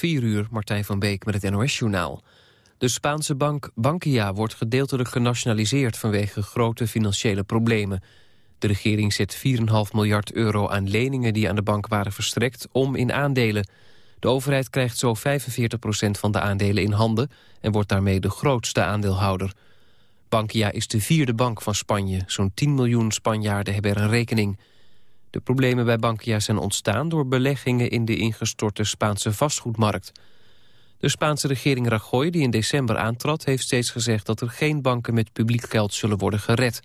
4 uur, Martijn van Beek met het NOS-journaal. De Spaanse bank Bankia wordt gedeeltelijk genationaliseerd... vanwege grote financiële problemen. De regering zet 4,5 miljard euro aan leningen die aan de bank waren verstrekt... om in aandelen. De overheid krijgt zo 45 procent van de aandelen in handen... en wordt daarmee de grootste aandeelhouder. Bankia is de vierde bank van Spanje. Zo'n 10 miljoen Spanjaarden hebben er een rekening... De problemen bij Bankia zijn ontstaan door beleggingen in de ingestorte Spaanse vastgoedmarkt. De Spaanse regering Rajoy, die in december aantrad, heeft steeds gezegd dat er geen banken met publiek geld zullen worden gered.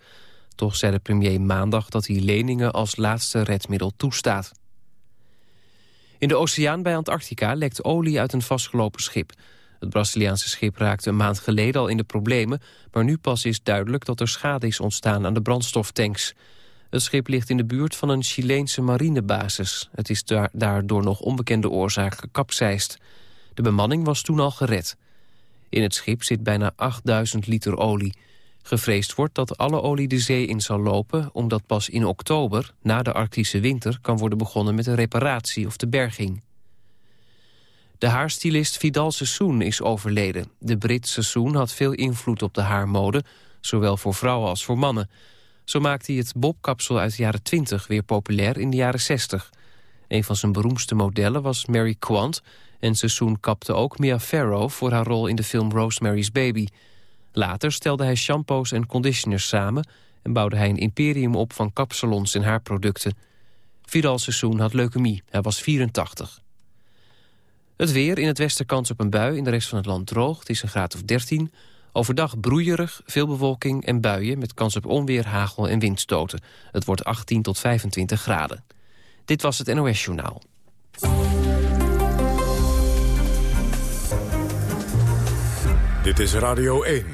Toch zei de premier maandag dat hij leningen als laatste redmiddel toestaat. In de oceaan bij Antarctica lekt olie uit een vastgelopen schip. Het Braziliaanse schip raakte een maand geleden al in de problemen... maar nu pas is duidelijk dat er schade is ontstaan aan de brandstoftanks. Het schip ligt in de buurt van een Chileense marinebasis. Het is daar, daar door nog onbekende oorzaak gekapseist. De bemanning was toen al gered. In het schip zit bijna 8000 liter olie. Gevreesd wordt dat alle olie de zee in zal lopen... omdat pas in oktober, na de Arctische winter... kan worden begonnen met de reparatie of de berging. De haarstylist Vidal Sassoon is overleden. De Brit Sassoon had veel invloed op de haarmode... zowel voor vrouwen als voor mannen... Zo maakte hij het bobkapsel uit de jaren 20 weer populair in de jaren 60. Een van zijn beroemdste modellen was Mary Quant... en seizoen kapte ook Mia Farrow voor haar rol in de film Rosemary's Baby. Later stelde hij shampoos en conditioners samen... en bouwde hij een imperium op van kapsalons en haarproducten. Vidal Sassoon had leukemie, hij was 84. Het weer, in het westen kans op een bui, in de rest van het land droog. Het is een graad of 13... Overdag broeierig, veel bewolking en buien met kans op onweer, hagel en windstoten. Het wordt 18 tot 25 graden. Dit was het NOS Journaal. Dit is Radio 1.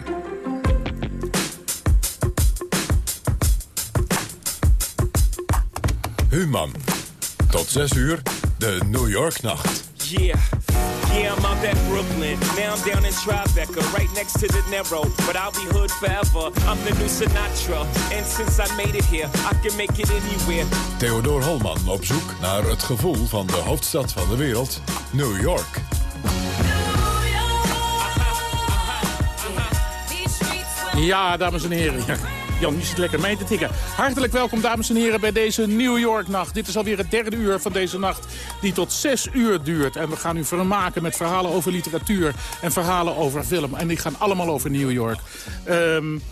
Human. Tot 6 uur, de New York Nacht. Yeah. Yeah, I'm out at Brooklyn. Now I'm down in Tribeca, right next to the Narrow. But I'll be hood forever. I'm the new Sinatra. And since I made it here, I can make it anywhere. Theodor Holman op zoek naar het gevoel van de hoofdstad van de wereld, New York. Ja, dames en heren. Jan, je zit lekker mee te tikken. Hartelijk welkom, dames en heren, bij deze New York-nacht. Dit is alweer het derde uur van deze nacht, die tot zes uur duurt. En we gaan u vermaken met verhalen over literatuur en verhalen over film. En die gaan allemaal over New York. Um,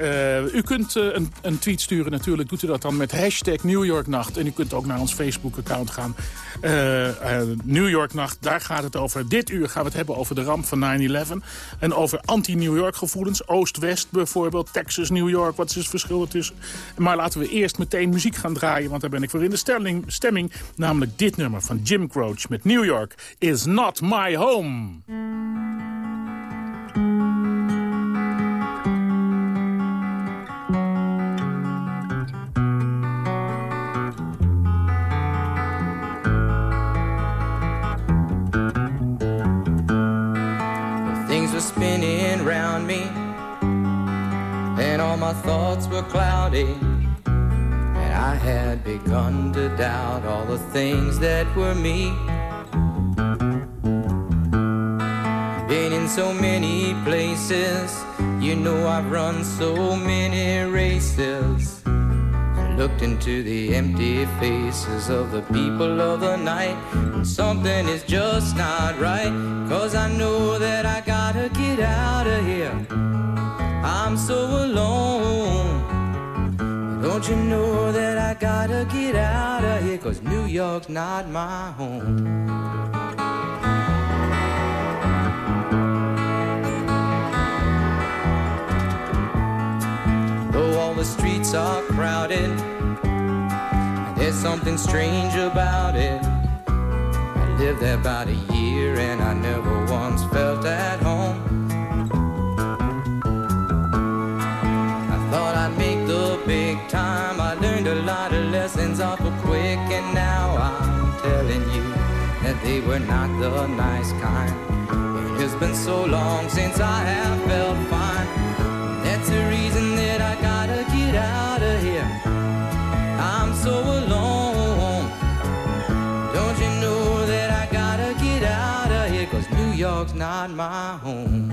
uh, u kunt uh, een, een, tweet sturen natuurlijk. Doet u dat dan met hashtag New York Nacht. En u kunt ook naar ons Facebook-account gaan. Uh, New York Nacht, daar gaat het over. Dit uur gaan we het hebben over de ramp van 9-11. En over anti-New York gevoelens. Oost-West bijvoorbeeld, Texas, New York. Wat is het verschil ertussen? Maar laten we eerst meteen muziek gaan draaien. Want daar ben ik voor in de stelling, stemming. Namelijk dit nummer van Jim Croce met New York is not my home. Me, and all my thoughts were cloudy. And I had begun to doubt all the things that were me. Been in so many places, you know I've run so many races And looked into the empty faces of the people of the night. And something is just not right, cause I know that I gotta get out of here. I'm so alone. Don't you know that I gotta get out of here, cause New York's not my home. Though all the streets are crowded there's something strange about it. I lived there about a year and I never a lot of lessons awful quick, and now I'm telling you that they were not the nice kind. It has been so long since I have felt fine. That's the reason that I gotta get out of here. I'm so alone. Don't you know that I gotta get out of here? Cause New York's not my home.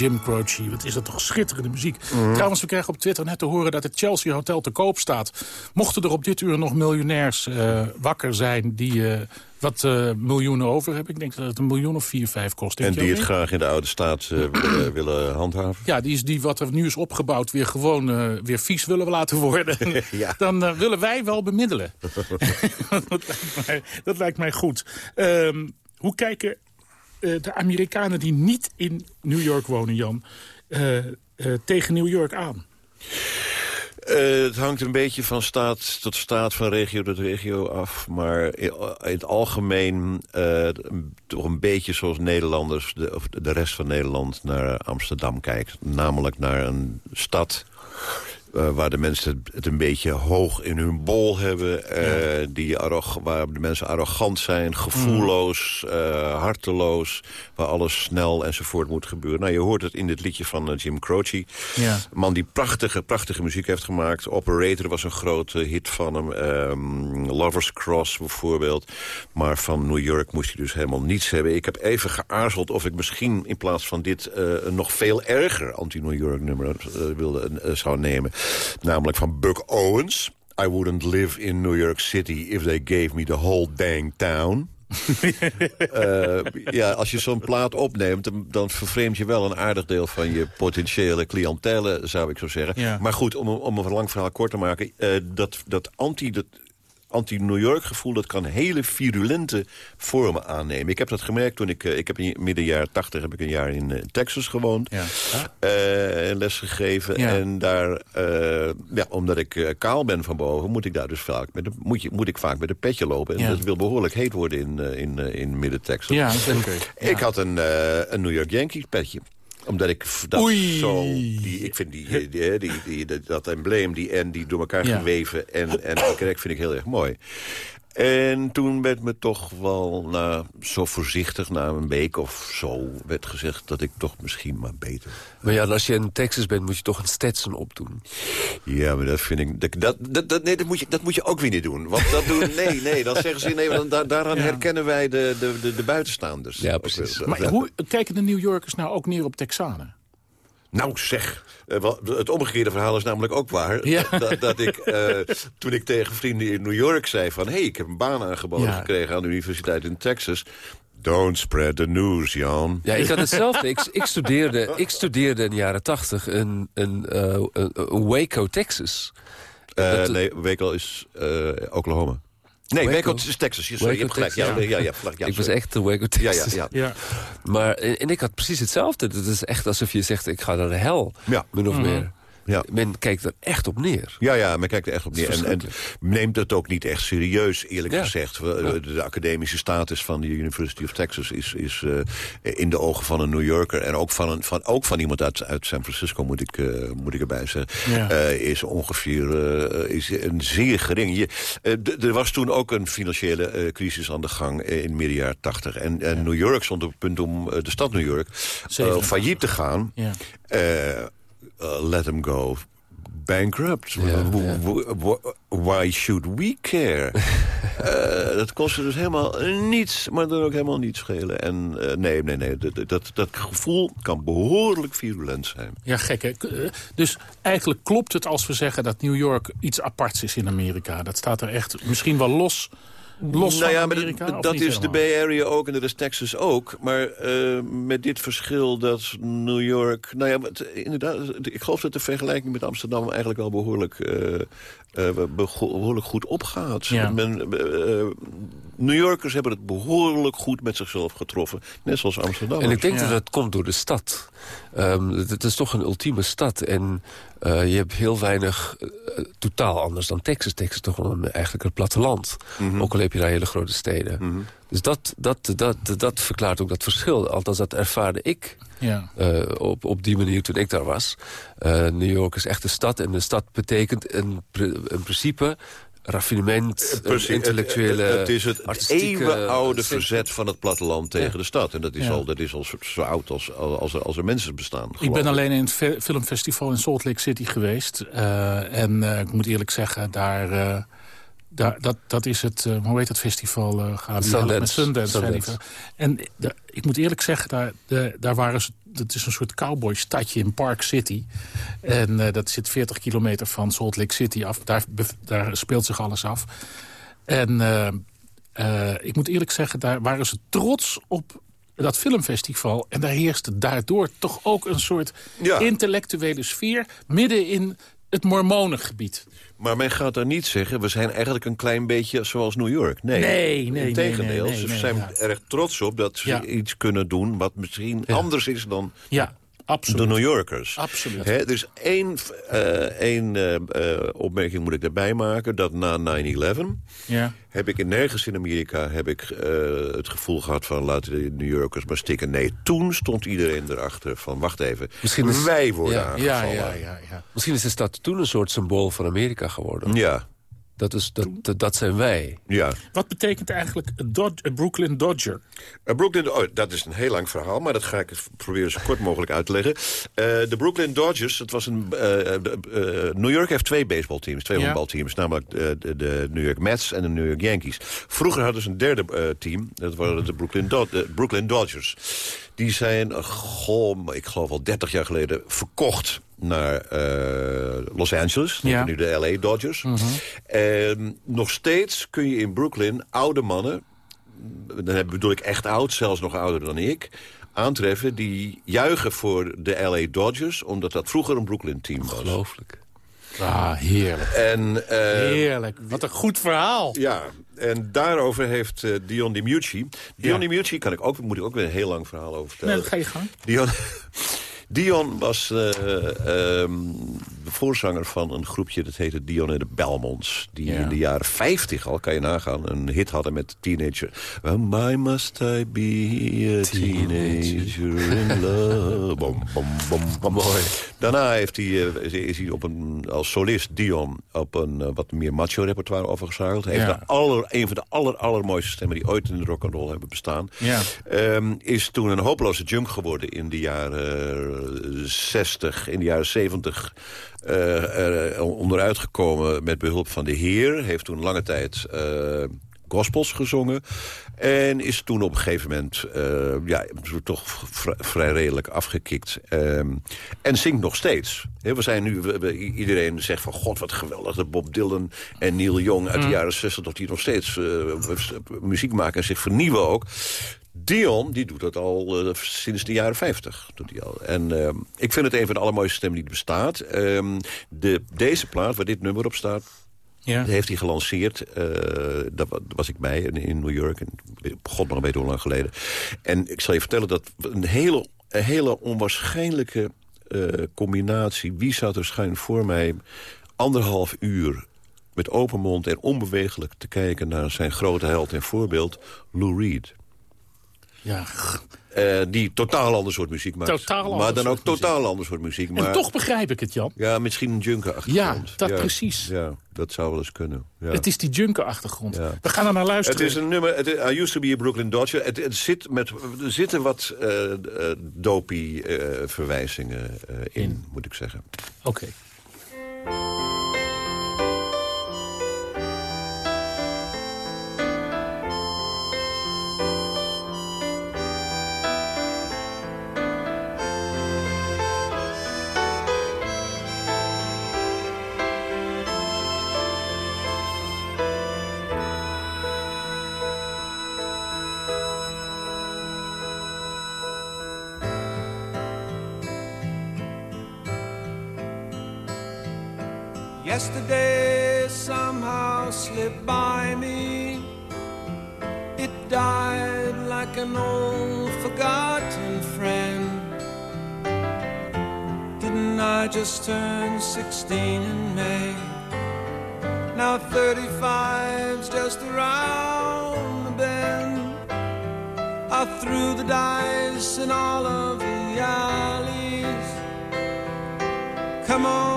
Jim Croce. Wat is dat toch schitterende muziek. Trouwens, we krijgen op Twitter net te horen dat het Chelsea Hotel te koop staat. Mochten er op dit uur nog miljonairs eh, wakker zijn die eh, wat eh, miljoenen over hebben. Ik denk dat het een miljoen of vier, vijf kost. En die het niet? graag in de oude staat willen, willen handhaven. Ja, die is die wat er nu is opgebouwd weer gewoon weer vies willen laten worden. Ja. Dan willen wij wel bemiddelen. dat, lijkt mij, dat lijkt mij goed. Ehm, hoe kijken de Amerikanen die niet in New York wonen, Jan... eh, eh, tegen New York aan? Eh, het hangt een beetje van staat tot staat, van regio tot regio af. Maar in, het algemeen eh, toch een beetje zoals Nederlanders... De, of de rest van Nederland naar Amsterdam kijkt. Namelijk naar een stad... eh, waar de mensen het- een beetje hoog in hun bol hebben. eh, die waar de mensen arrogant zijn, gevoelloos, eh, harteloos. Waar alles snel enzovoort moet gebeuren. Nou, je hoort het in dit liedje van Jim Croce. Ja. Een man die prachtige, prachtige muziek heeft gemaakt. Operator was een grote hit van hem. Ehm, Lovers Cross bijvoorbeeld. Maar van New York moest hij dus helemaal niets hebben. Ik heb even geaarzeld of ik misschien in plaats van dit... een nog veel erger anti-New York nummer wilde, zou nemen. Namelijk van Buck Owens. I wouldn't live in New York City if they gave me the whole dang town. Eh, ja, als je zo'n plaat opneemt, dan, dan vervreemd je wel een aardig deel van je potentiële cliëntele, zou ik zo zeggen. Ja. Maar goed, om, om een lang verhaal kort te maken, eh, dat, dat anti... Dat, Anti-New York gevoel, dat kan hele virulente vormen aannemen. Ik heb dat gemerkt toen ik... eh, Ik heb in midden jaren tachtig heb ik een jaar in eh, Texas gewoond. Ja. eh, en les gegeven. Ja. En daar, ja, omdat ik kaal ben van boven, moet ik daar dus vaak met de, moet, je, moet ik vaak met een petje lopen. En Ja. dat wil behoorlijk heet worden in, in, in midden-Texas. Ja, zeker. Ik had een, een New York Yankees petje. Omdat ik dat Oei. zo... Die, ik vind die, die, die, die, dat embleem, die en die door elkaar Ja. geweven en, en die vind ik heel erg mooi. En toen werd me toch wel na, zo voorzichtig, na een week of zo... werd gezegd dat ik toch misschien maar beter... Maar ja, als je in Texas bent, moet je toch een Stetson opdoen. Ja, maar dat vind ik... Dat, dat, nee, dat moet, je, dat moet je ook weer niet doen. Want dat doen... Nee, nee, dan zeggen ze... Nee, want da- daaraan Ja. herkennen wij de, de, de, de buitenstaanders. Ja, precies. Eh, Maar hoe kijken de New Yorkers nou ook neer op Texanen? Nou zeg, eh, het omgekeerde verhaal is namelijk ook waar. Ja. Dat, dat ik, eh, toen ik tegen vrienden in New York zei van... hé, hey, ik heb een baan aangeboden Ja. gekregen aan de universiteit in Texas... Don't spread the news, Jan. Ja, ik had hetzelfde. ik, ik, studeerde, ik studeerde in de jaren tachtig in, eh, Waco, Texas. Dat- nee, Waco is Oklahoma. Nee, Waco? Waco is Texas. Je, sorry, je Waco, hebt gelijk. Ja, ja, ja, ja, ja, ik was echt in Waco, Ja, Texas. ja, ja. Ja. Maar, en, en ik had precies hetzelfde. Het is echt alsof je zegt, ik ga naar de hel. Ja. Min of meer. Ja. Men kijkt er echt op neer. Ja, ja, men kijkt er echt op neer. En, en neemt het ook niet echt serieus, eerlijk Ja. gezegd. We- De, de academische status van de University of Texas is, is eh, in de ogen van een New Yorker... en ook van, een, van, ook van iemand uit, uit San Francisco, moet ik, eh, moet ik erbij zeggen... Ja. eh, is ongeveer eh, is een zeer gering. Je, eh, er was toen ook een financiële eh, crisis aan de gang eh, in midden jaren tachtig. En, en New York stond op het punt om eh, de stad New York eh, failliet te gaan. Ja. Eh, let them go. bankrupt. Ja, W- ja. w- w- Why should we care? Eh, dat kost je dus helemaal niets, maar dan ook helemaal niet schelen. En eh, nee, nee, nee, dat, dat, dat gevoel kan behoorlijk virulent zijn. Ja, gek hè? Dus eigenlijk klopt het als we zeggen dat New York iets aparts is in Amerika. Dat staat er echt misschien wel los, los nou ja, maar Amerika. dat- is de? Bay Area ook en dat is Texas ook. Maar eh, met dit verschil dat New York... Nou ja, het- inderdaad, ik geloof dat de vergelijking met Amsterdam... eigenlijk wel behoorlijk, eh, eh, behoorlijk goed opgaat. Ja. Men, eh, New Yorkers hebben het behoorlijk goed met zichzelf getroffen. Net zoals Amsterdam. En ik denk Ja. dat dat komt door de stad. Ehm, het, is toch een ultieme stad. En eh, je hebt heel weinig, eh, totaal anders dan Texas. Texas is toch wel een, eigenlijk een platteland. Ook al heb je daar hele grote steden. Dus dat, dat, dat, dat verklaart ook dat verschil. Althans, dat ervaarde ik Ja. eh, op, op die manier toen ik daar was. Eh, New York is echt een stad. En de stad betekent in, pr- in principe raffinement, Precies, een intellectuele, het, het is het artistieke eeuwenoude verzet van het platteland tegen Ja. de stad. En dat is Ja. al, dat is al zo, zo oud als, als, er, als er mensen bestaan. Ik ben alleen in het fe- filmfestival in Salt Lake City geweest. eh, en eh, ik moet eerlijk zeggen, daar, eh, daar, dat, dat is het, eh, hoe heet dat festival? gaan Sundance. met Sundance. Sundance. Festival. En de- ik moet eerlijk zeggen, daar, de, daar waren ze, het is een soort cowboy-stadje in Park City. En eh, dat zit 40 kilometer van Salt Lake City af. Daar, daar speelt zich alles af. En ik moet eerlijk zeggen, daar waren ze trots op dat filmfestival. En daar heerste daardoor toch ook een soort Ja. intellectuele sfeer... midden in het mormonengebied. Maar men gaat daar niet zeggen, we zijn eigenlijk een klein beetje zoals New York. Nee, Nee, nee, Integendeel, nee, nee, ze zijn ja. erg trots op dat ze Ja. iets kunnen doen... wat misschien anders is dan Ja, absoluut. de New Yorkers. Absoluut. Hè, dus één, eh, één eh, eh, opmerking moet ik erbij maken... dat na 9-11 Ja. heb ik in nergens in Amerika heb ik, eh, het gevoel gehad van... laten de New Yorkers maar stikken. Nee, toen stond iedereen erachter van... wacht even, Misschien is- wij worden Ja. aangevallen. Ja, ja, ja, ja. Misschien is de stad toen een soort symbool van Amerika geworden. Ja, Dat, is, dat, dat, dat zijn wij. ja. Wat betekent eigenlijk een Dod- een Brooklyn Dodger? Uh, Brooklyn, oh, dat is een heel lang verhaal, maar dat ga ik proberen zo kort mogelijk uit te leggen. Eh, de Brooklyn Dodgers, het was een, eh, eh, New York heeft twee baseballteams, twee Ja. honkbalteams. Namelijk eh, de, de New York Mets en de New York Yankees. Vroeger hadden ze een derde eh, team, dat waren de Brooklyn, Do- de Brooklyn Dodgers. Die zijn, goh, ik geloof al 30 jaar geleden, verkocht naar eh, Los Angeles. Ja. nu de LA Dodgers. En nog steeds kun je in Brooklyn oude mannen dan bedoel ik echt oud, zelfs nog ouder dan ik... aantreffen die juichen voor de LA Dodgers... omdat dat vroeger een Brooklyn-team was. Ongelooflijk. Ah, heerlijk. En, eh, Heerlijk. Wat een goed verhaal. ja, en daarover heeft eh, Dion DiMucci... Dion Ja. DiMucci kan ik ook, moet ik ook weer een heel lang verhaal over vertellen. Nee, dat ga je gang. Dion, Dion was ehm, de voorzanger van een groepje... dat heette Dion en de Belmonts. Die Ja. in de jaren 50 al, kan je nagaan... een hit hadden met Teenager. Why must I be a teenager in love? Bom, bom, bom, bom. Mooi. Daarna heeft hij, eh, is- hij op een, als solist Dion op een wat meer macho repertoire overgeschakeld. Hij heeft Ja. de aller, een van de aller, allermooiste stemmen die ooit in de rock and roll hebben bestaan. Ja. Ehm, is toen een hopeloze junk geworden in de jaren 60, in de jaren 70 eh, er onderuit gekomen met behulp van de Heer. Heeft toen lange tijd eh, gospels gezongen. En is toen op een gegeven moment eh, ja, toch vri- vrij redelijk afgekikt. Ehm, en zingt nog steeds. We zijn nu, we- we- iedereen zegt van god wat geweldig. Dat Bob Dylan en Neil Young uit de jaren 60... dat die nog steeds eh, muziek maken en zich vernieuwen ook. Dion, die doet dat al eh, sinds de jaren 50. Doet hij al. En ehm, ik vind het een van de allermooiste stemmen die er bestaat. Ehm, de, deze plaat, waar dit nummer op staat... Ja. heeft hij gelanceerd. eh, daar wa- was ik bij in, in New York. En, God maar weet hoe lang geleden. En ik zal je vertellen dat een hele, een hele onwaarschijnlijke eh, combinatie... wie zat er voor mij anderhalf uur met open mond en onbewegelijk te kijken... naar zijn grote held en voorbeeld, Lou Reed. Ja. Eh, die totaal ander soort muziek maakt. Totaal maar dan ook muziek. totaal ander soort muziek. Maar, En toch begrijp ik het, Jan. Ja, misschien een junker-achtergrond. Ja, dat precies. Ja, dat zou wel eens kunnen. Ja. Het is die junker-achtergrond. Ja. We gaan er naar luisteren. Het is een nummer, het, I used to be a Brooklyn Dodger. Het, het zit met, er zitten wat eh eh, dopie eh, verwijzingen eh, in, moet ik zeggen. Oké. Yesterday somehow slipped by me. It died like an old forgotten friend. Didn't I just turn 16 in May? Now 35's just around the bend. I threw the dice in all of the alleys. Come on,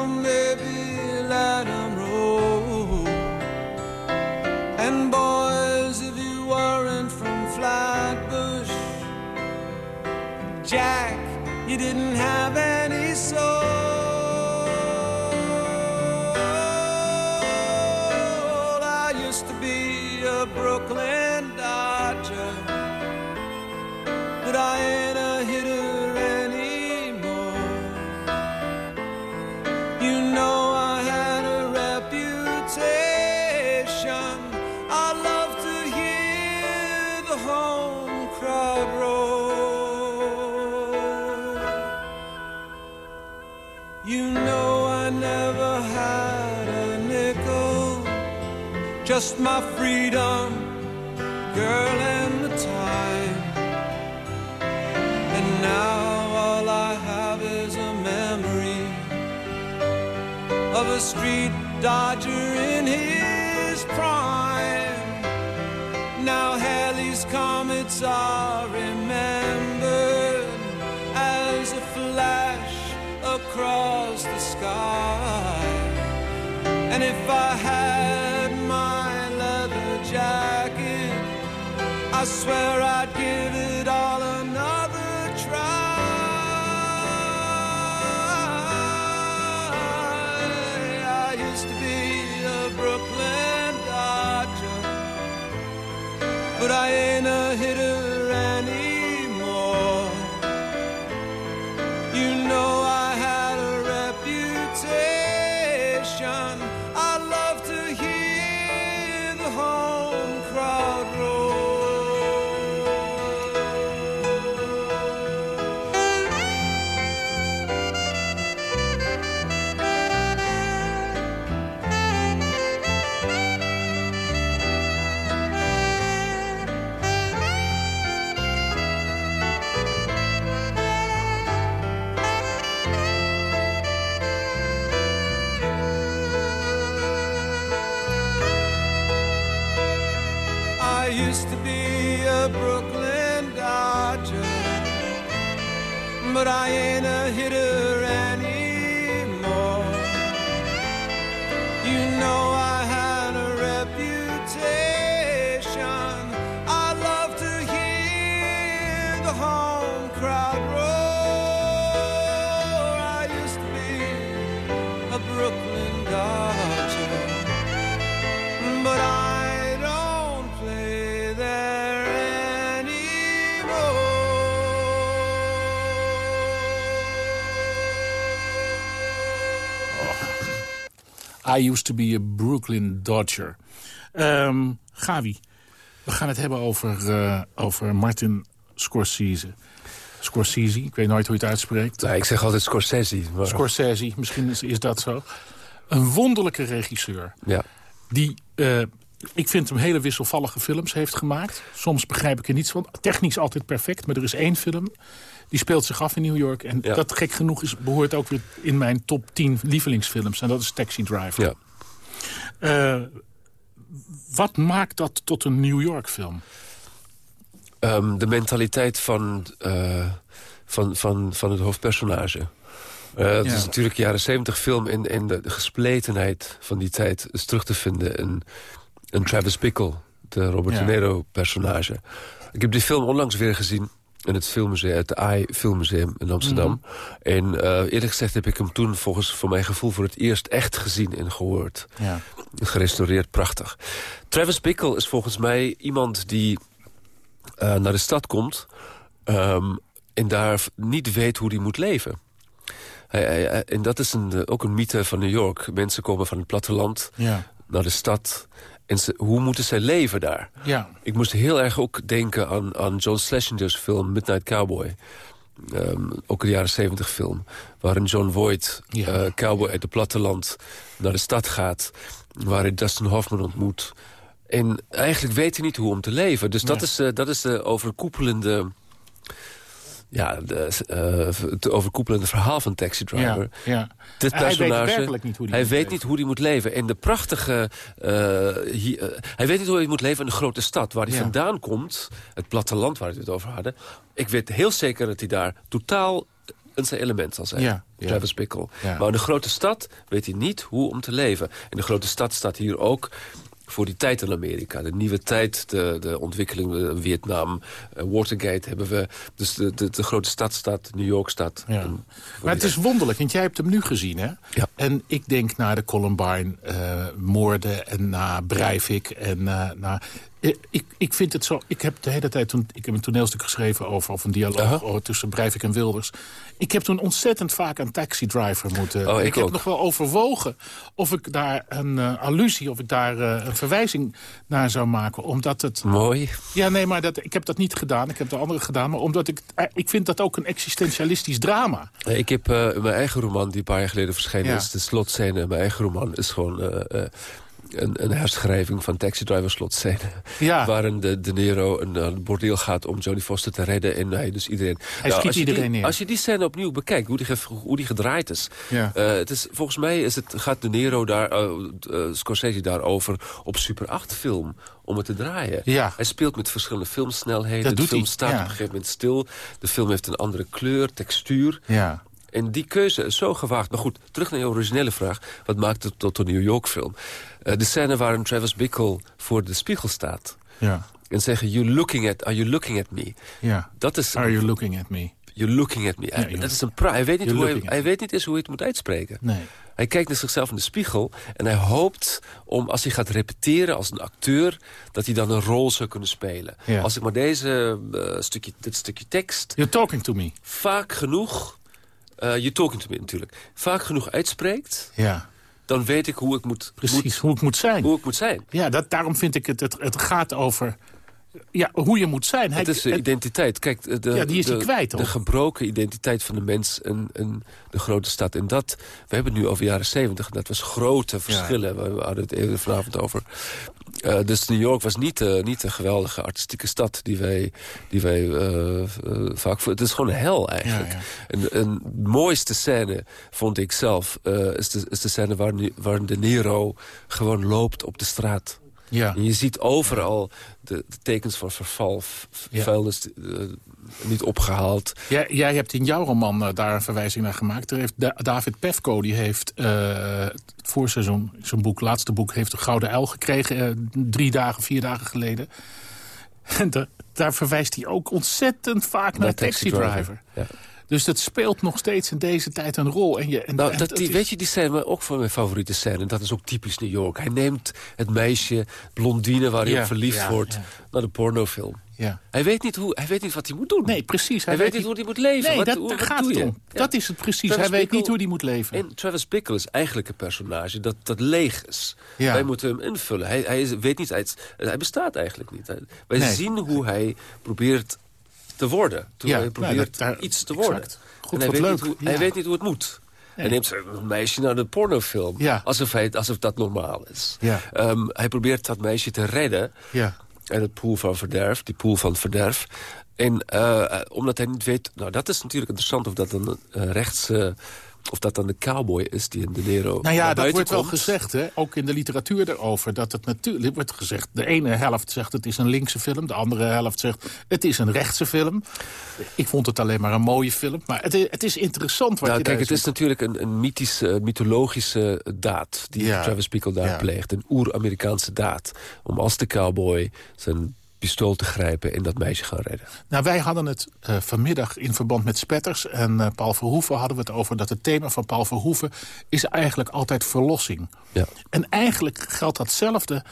just my freedom, girl, and the time. And now all I have is a memory of a street dodger in his prime. Now Halley's comets are remembered as a flash across the sky. And if I I swear I'd I used to be a Brooklyn Dodger. Ehm Gavi, we gaan het hebben over, eh, over Martin Scorsese. Scorsese, ik weet nooit hoe je het uitspreekt. Nou, ik zeg altijd Scorsese. Maar... Scorsese, misschien is, is dat zo. Een wonderlijke regisseur. Ja. Die, eh, ik vind hem hele wisselvallige films heeft gemaakt. Soms begrijp ik er niets van. Technisch altijd perfect, maar er is één film... die speelt zich af in New York. En Ja. dat gek genoeg is, behoort ook weer in mijn top 10 lievelingsfilms. En dat is Taxi Driver. Ja. Eh, wat maakt dat tot een New York film? Ehm, de mentaliteit van, eh, van, van, van het hoofdpersonage. Eh, het Ja. is natuurlijk jaren zeventig film en, en de, de gespletenheid van die tijd is terug te vinden in, in Travis Bickle, de Robert Ja. De Niro personage. Ik heb die film onlangs weer gezien in het filmmuseum, het AI Filmmuseum in Amsterdam. Mhm. En eh, eerlijk gezegd heb ik hem toen volgens voor mijn gevoel voor het eerst echt gezien en gehoord. Ja. Gerestaureerd, prachtig. Travis Bickle is volgens mij iemand die eh, naar de stad komt... ehm, en daar niet weet hoe hij moet leven. Hij, en dat is een, eh, ook een mythe van New York. Mensen komen van het platteland Ja. naar de stad. En ze, hoe moeten zij leven daar? Ja. Ik moest heel erg ook denken aan, aan John Schlesinger's film Midnight Cowboy. ehm, ook een jaren 70 film... waarin John Voight, Ja. eh, cowboy uit het platteland, naar de stad gaat... waar hij Dustin Hoffman ontmoet. En eigenlijk weet hij niet hoe om te leven. Dus dat, is, eh, dat is de overkoepelende... Ja, de, eh, het overkoepelende verhaal van Taxi Driver. Ja, ja. Dit Hij weet personage, werkelijk niet hoe die hij moet weet leven. niet hoe hij moet leven. En de prachtige... eh, eh, hij weet niet hoe hij moet leven in de grote stad. Waar hij Ja. vandaan komt, het platteland waar we het over hadden. Ik weet heel zeker dat hij daar totaal in zijn element zal zijn. Ja. Travis Bickle. Maar in de grote stad weet hij niet hoe om te leven. En de grote stad staat hier ook voor die tijd in Amerika. De nieuwe tijd, de, de ontwikkeling in Vietnam, eh, Watergate hebben we. Dus de, de, de grote stad staat, New York staat. Ja. Maar het is wonderlijk, want jij hebt hem nu gezien, hè? Ja. En ik denk naar de Columbine-moorden en naar Breivik en eh, naar... Eh, Ik, ik vind het zo... Ik heb de hele tijd toen... Ik heb een toneelstuk geschreven over... of een dialoog over, tussen Breivik en Wilders. Ik heb toen ontzettend vaak aan Taxi Driver moeten... Oh, ik heb ook. nog wel overwogen of ik daar een eh, allusie... of ik daar eh, een verwijzing naar zou maken. Omdat het... Mooi. Ja, nee, maar dat, ik heb dat niet gedaan. Ik heb de andere gedaan. Maar omdat ik... Ik vind dat ook een existentialistisch drama. Nee, Ik heb mijn eigen roman, die een paar jaar geleden verschenen Ja. is. De slotscène, mijn eigen roman, is gewoon een, een herschrijving van Taxi Driver slotscène. Ja. Waarin de, de Nero een, eh, bordeel gaat om Jodie Foster te redden. En hij dus iedereen... schiet als je iedereen die, neer. Als je die scène opnieuw bekijkt, hoe die, hoe die gedraaid is. Ja. eh, het is volgens mij is het, gaat de Nero daar, eh, eh, Scorsese daarover op Super 8 film om het te draaien. Ja. Hij speelt met verschillende filmsnelheden. Dat de film hij, staat ja. op een gegeven moment stil. De film heeft een andere kleur, textuur. Ja. En die keuze is zo gewaagd. Maar goed, terug naar je originele vraag. Wat maakt het tot een New York film? Eh, de scène waarin Travis Bickle voor de spiegel staat. Ja. En zeggen, you looking at, are you looking at me? Ja. Dat is, Are you looking at me? you're looking at me. Hij- you're- dat is een hij weet niet, you're hoe hij, hij weet niet eens hoe hij het moet uitspreken. Nee. Hij kijkt naar zichzelf in de spiegel en hij hoopt om, als hij gaat repeteren als een acteur... dat hij dan een rol zou kunnen spelen. Ja. Als ik maar deze, eh, stukje, dit stukje tekst You're talking to me. vaak genoeg... eh you talking to me natuurlijk. Vaak genoeg uitspreekt, Ja. Dan weet ik hoe ik moet, Precies, moet- hoe het moet zijn. hoe ik moet zijn. Ja, dat, daarom vind ik het, het, het gaat over ja, hoe je moet zijn. Hij, Het is de identiteit. Kijk, de, Ja, die is de, kwijt, de gebroken identiteit van de mens in, in de grote stad. En dat, we hebben het nu over jaren zeventig. Dat was grote verschillen. We hadden het even vanavond over. Eh, dus New York was niet, eh, niet een geweldige artistieke stad die wij, die wij eh, vaak... voor- Het is gewoon een hel eigenlijk. Ja, Een, een mooiste scène vond ik zelf... is, de, is de scène waar, waar de Nero gewoon loopt op de straat. Ja. En je ziet overal de, de tekens van verval, Ja. vuilnis eh, niet opgehaald. Jij, jij hebt in jouw roman eh, daar een verwijzing naar gemaakt. Er heeft Da- David Pefko die heeft het voorseizoen, zijn boek, laatste boek... heeft een Gouden Uil gekregen drie dagen, vier dagen geleden. En da- daar verwijst hij ook ontzettend vaak naar Taxi Driver. Ja. Dus dat speelt nog steeds in deze tijd een rol. En je, en, Nou, en dat, het die, is- weet je, die scène maar ook van mijn favoriete scène. Dat is ook typisch New York. Hij neemt het meisje, blondine, waar hij Ja, op verliefd ja, wordt... ja. naar de pornofilm. Ja. Hij weet, niet hoe, hij weet niet wat hij moet doen. Nee, precies. Hij, weet niet hoe hij moet leven. Nee, wat, dat, hoe, daar gaat het om. Dat is het precies. Travis hij weet niet hoe hij moet leven. En Travis Bickle is eigenlijk een personage dat, dat leeg is. Wij moeten hem invullen. Hij, hij, weet niet, hij, hij bestaat eigenlijk niet. Wij Nee. zien hoe hij probeert te worden. Ja, hij nou, probeert dat- daar- iets te worden. exact. Goed, en hij weet, leuk. Niet hoe, Ja. hij weet niet hoe het moet. Hij neemt een meisje naar de pornofilm. Ja. Alsof, hij, alsof dat normaal is. Ja. Ehm, hij probeert dat meisje te redden. Ja. En het pool van verderf, die pool van verderf. En eh, omdat hij niet weet... Nou, dat is natuurlijk interessant of dat een uh, rechts... Uh, of dat dan de cowboy is die in de Nero Nou ja, dat wordt wel gezegd, hè? ook in de literatuur erover. Dat het natuurlijk wordt gezegd. De ene helft zegt het is een linkse film. De andere helft zegt het is een rechtse film. Ik vond het alleen maar een mooie film. Maar het is, het is interessant wat nou, je kijk, het is natuurlijk een, een mythische, mythologische daad... die Ja. Travis Bickle daar Ja. pleegt. Een oer-Amerikaanse daad. Om als de cowboy zijn pistool te grijpen en dat meisje gaan redden. Nou, wij hadden het uh, vanmiddag in verband met Spetters en uh, Paul Verhoeven hadden we het over dat het thema van Paul Verhoeven is eigenlijk altijd verlossing. Ja. En eigenlijk geldt datzelfde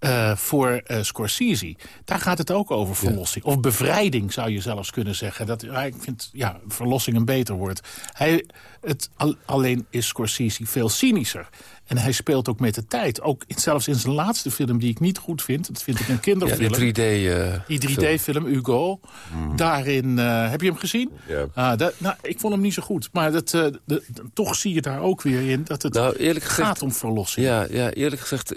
uh, voor Scorsese. Daar gaat het ook over verlossing. Ja. Of bevrijding zou je zelfs kunnen zeggen. Dat, ik vind ja, verlossing een beter woord. Hij, het, al, alleen is Scorsese veel cynischer. En hij speelt ook met de tijd. Ook zelfs in zijn laatste film, die ik niet goed vind. Dat vind ik een Ja, kinderfilm. die 3D... eh, Die film. 3D-film Hugo. Daarin, eh, heb je hem gezien? Ja. Ah, dat, nou, ik vond hem niet zo goed. Maar dat, eh, de- toch zie je daar ook weer in dat het Nou, eerlijk gezegd... gaat om verlossing. Ja, ja, eerlijk gezegd,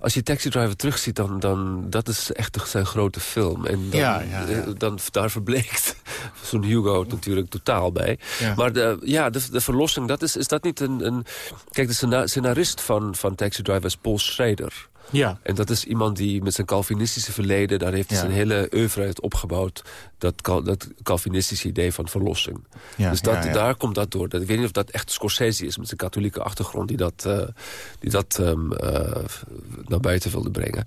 als je Taxi Driver terugziet, dan, dan dat is echt zijn grote film. En dan, Ja, ja, ja. dan daar verbleekt zo'n Hugo natuurlijk totaal bij. Ja. Maar de, ja, de, de verlossing, dat is, is dat niet een... een kijk, de scena- scenarist van, van Taxi Driver is Paul Schrader. Ja. En dat is iemand die met zijn Calvinistische verleden... daar heeft hij Ja. zijn hele oeuvre uit opgebouwd. Dat, Cal- dat Calvinistische idee van verlossing. Ja, dus dat, ja, daar komt dat door. Dat, ik weet niet of dat echt Scorsese is met zijn katholieke achtergrond... die dat, eh, die dat ehm, eh, naar buiten wilde brengen.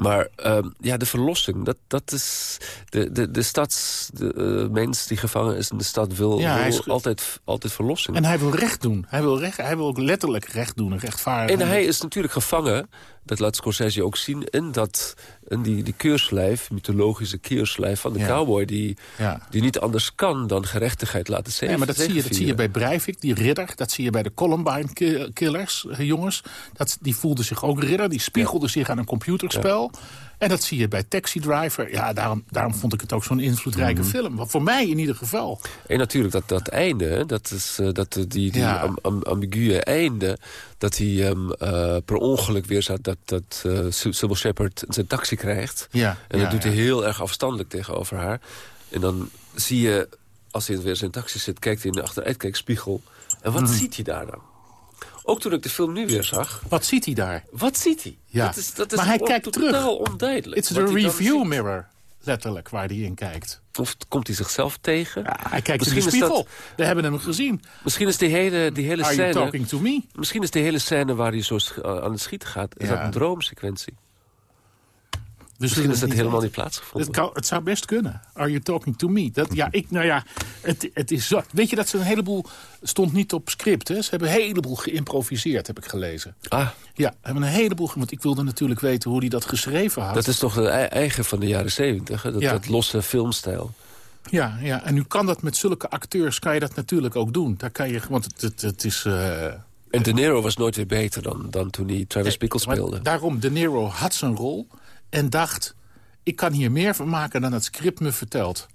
Maar ehm, ja, de verlossing, dat, dat is... De, de, de stadsmens de, eh, mens die gevangen is in de stad wil, Ja, hij wil is- altijd, altijd verlossing. En hij wil recht doen. Hij wil, recht, hij wil ook letterlijk recht doen en rechtvaardig. En hij is natuurlijk gevangen, dat laat Scorsese ook zien... in, dat, in die, die keurslijf, mythologische keurslijf van de Ja. cowboy... Die, Ja. die niet anders kan dan gerechtigheid laten zeven. Ja, maar dat zie, je, dat zie je bij Breivik, die ridder. Dat zie je bij de Columbine-killers, jongens. Dat, die voelden zich ook ridder. Die spiegelden zich aan een computerspel. En dat zie je bij Taxi Driver. Ja, daarom, daarom vond ik het ook zo'n invloedrijke Mhm. film. Voor mij in ieder geval. En natuurlijk dat, dat einde, dat is eh, dat, die, die Ja. am, am- ambiguë einde... dat hij ehm, eh, per ongeluk weer zat dat, dat Sy- Sybil Shepherd zijn taxi krijgt. Ja, En dat doet hij heel erg afstandelijk tegenover haar. En dan zie je, als hij weer zijn taxi zit... kijkt hij in de achteruitkijkspiegel. En wat Mhm. ziet hij daar dan? Ook toen ik de film nu weer zag... Wat ziet hij daar? Wat ziet hij? Ja. Dat is, dat is maar hij kijkt terug. totaal onduidelijk. It's the review mirror, letterlijk, waar hij in kijkt. Of komt hij zichzelf tegen? Ja, hij kijkt Misschien in de is dat- spiegel. We hebben hem gezien. Misschien is die hele, die hele Are you scène... talking to me? Misschien is die hele scène waar hij zo sch- aan het schieten gaat... is Ja. dat een droomsequentie. Misschien is dat helemaal weten. niet plaatsgevonden. Het, kan, het zou best kunnen. Are you talking to me? Dat, ja, ik, nou ja, het, het is zo. Weet je dat ze een heleboel... stond niet op script, hè? Ze hebben een heleboel geïmproviseerd, heb ik gelezen. Ah, Ja, hebben een heleboel... Want ik wilde natuurlijk weten hoe hij dat geschreven had. dat is toch de ei- eigen van de jaren zeventig, dat, Ja. dat losse filmstijl. Ja, ja, en nu kan dat met zulke acteurs... kan je dat natuurlijk ook doen. Daar kan je, want het, het, het is... eh, En De Niro was nooit weer beter dan, dan toen hij Travis Bickle maar speelde. Daarom, De Niro had zijn rol en dacht... ik kan hier meer van maken dan het script me vertelt.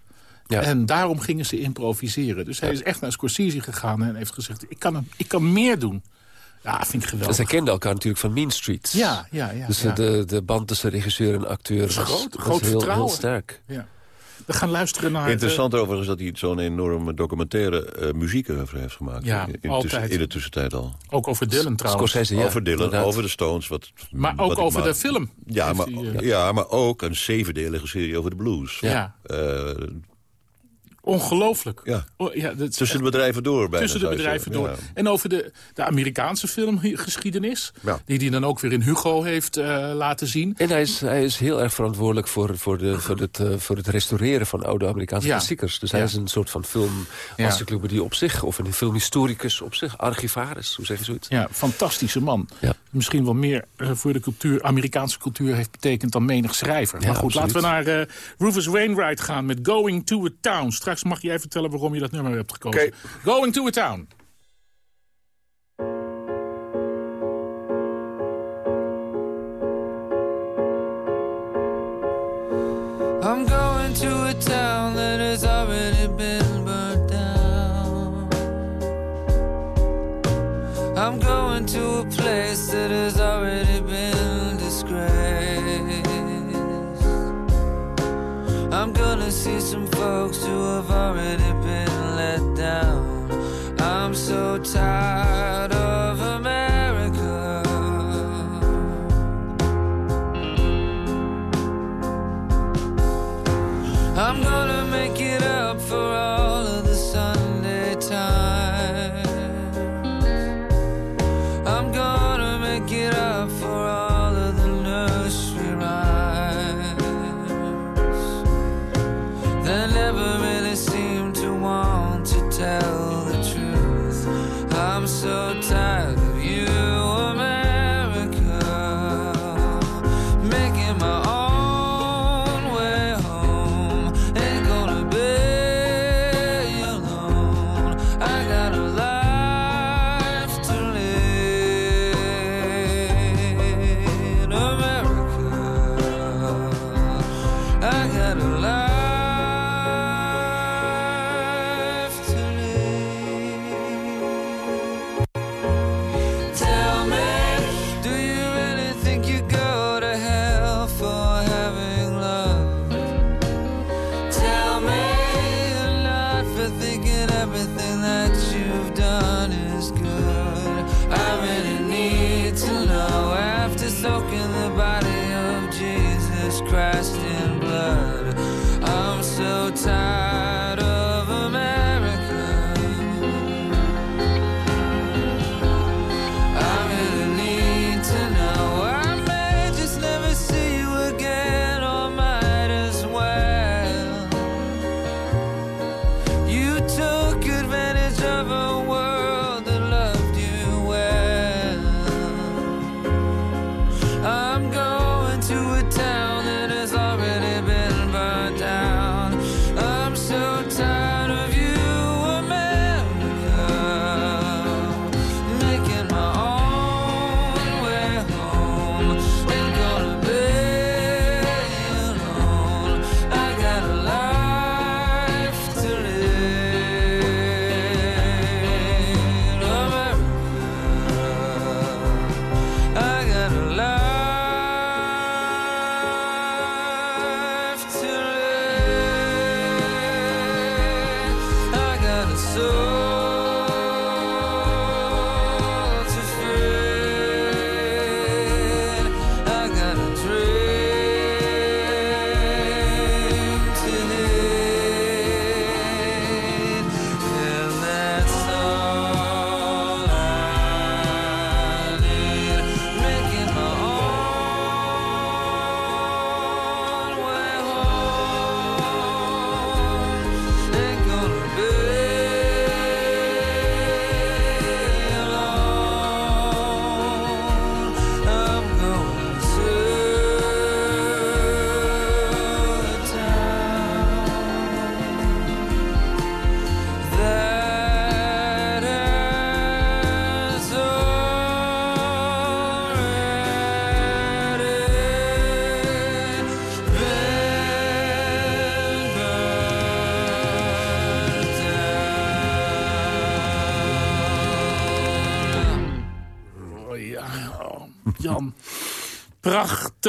Ja. En daarom gingen ze improviseren. Dus hij is echt naar Scorsese gegaan en heeft gezegd... ik kan, ik kan meer doen. Ja, vind ik geweldig. zij kenden elkaar natuurlijk van Mean Streets. Ja, ja, ja. Dus ja. de, de band tussen regisseur en acteur was, groot- was groot heel, heel sterk. ja. We gaan luisteren naar... Interessant overigens dat hij zo'n enorme documentaire eh muziek over heeft gemaakt. Ja, in, in, altijd. tussen- in de tussentijd al. eh, ook over Dylan trouwens. Scorsese, ja. over Dylan, inderdaad. over de Stones. Wat, Maar ook over maar- de film. Ja maar, eh, ja, maar ook een zevendelige serie over de blues. Ja. Eh, Ongelooflijk. Ja. Oh, ja, dat is tussen de bedrijven door bijna. tussen de bedrijven door. Ja. En over de, de Amerikaanse filmgeschiedenis. Ja. Die hij dan ook weer in Hugo heeft eh, laten zien. En hij is, hij is heel erg verantwoordelijk voor, voor, de, voor, het, eh, voor het restaureren van oude Amerikaanse Ja. klassiekers. Dus hij Ja. is een soort van filmencyclopedie op zich. Of een filmhistoricus op zich. Archivaris, hoe zeg je zoiets? Ja, fantastische man. Ja. Misschien wel meer eh, voor de cultuur, Amerikaanse cultuur heeft betekend dan menig schrijver. Ja, maar goed, absoluut. laten we naar eh, Rufus Wainwright gaan met Going to a Town. Straks mag jij vertellen waarom je dat nummer hebt gekozen. Going to a Town.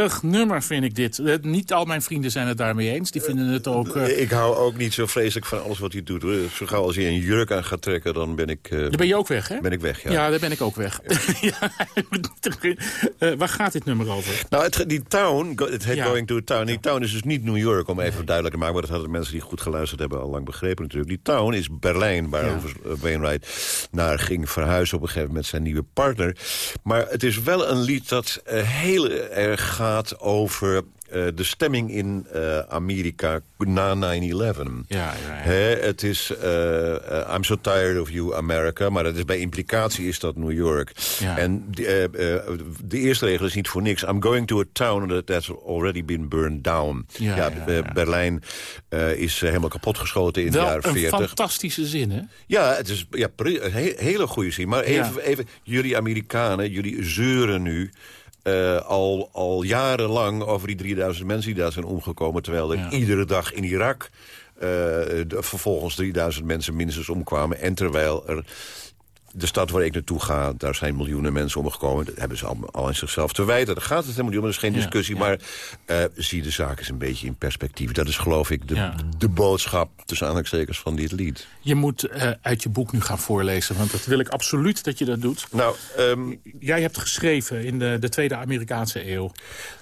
Prachtig nummer vind ik dit. Eh, Niet al mijn vrienden zijn het daarmee eens. Die vinden het ook... eh, Ik hou ook niet zo vreselijk van alles wat hij doet. Zo gauw als hij een jurk aan gaat trekken, dan ben ik, eh, daar ben je ook weg, hè? ben ik weg. Ja. Ja, daar ben ik ook weg. ja. Eh, waar gaat dit nummer over? Nou, het, die town, het heet Ja. Going to a Town. Die town is dus niet New York, om even duidelijk te maken. Maar dat hadden mensen die goed geluisterd hebben al lang begrepen natuurlijk. Die town is Berlijn, waar Ja. Wainwright naar ging verhuizen op een gegeven moment met zijn nieuwe partner. Maar het is wel een lied dat eh, heel erg gaat over... eh, de stemming in eh, Amerika na 9-11. Ja, ja, het is eh, I'm so tired of you, America. Maar dat is, bij implicatie is dat New York. Ja. En eh, de eerste regel is niet voor niks. I'm going to a town that has already been burned down. Ja, Ja, ja, ja. Berlijn is helemaal kapotgeschoten in de Wel jaren een 40. fantastische zin, hè? Ja, het is ja, een he- hele goede zin. Maar even, even, jullie Amerikanen, jullie zeuren nu... eh, al, al jarenlang over die 3000 mensen die daar zijn omgekomen... terwijl er Ja. iedere dag in Irak eh, de- vervolgens 3000 mensen minstens omkwamen... en terwijl er de stad waar ik naartoe ga, daar zijn miljoenen mensen omgekomen. Dat hebben ze allemaal al in zichzelf te wijten. Daar gaat het helemaal niet om, dat is geen discussie. ja. Maar eh, zie de zaak eens een beetje in perspectief. Dat is geloof ik de, Ja. de boodschap, tussen aanhalingstekens, van dit lied. Je moet eh, uit je boek nu gaan voorlezen, want dat wil ik absoluut dat je dat doet. Nou, ehm, Jij hebt geschreven in de, de Tweede Amerikaanse eeuw.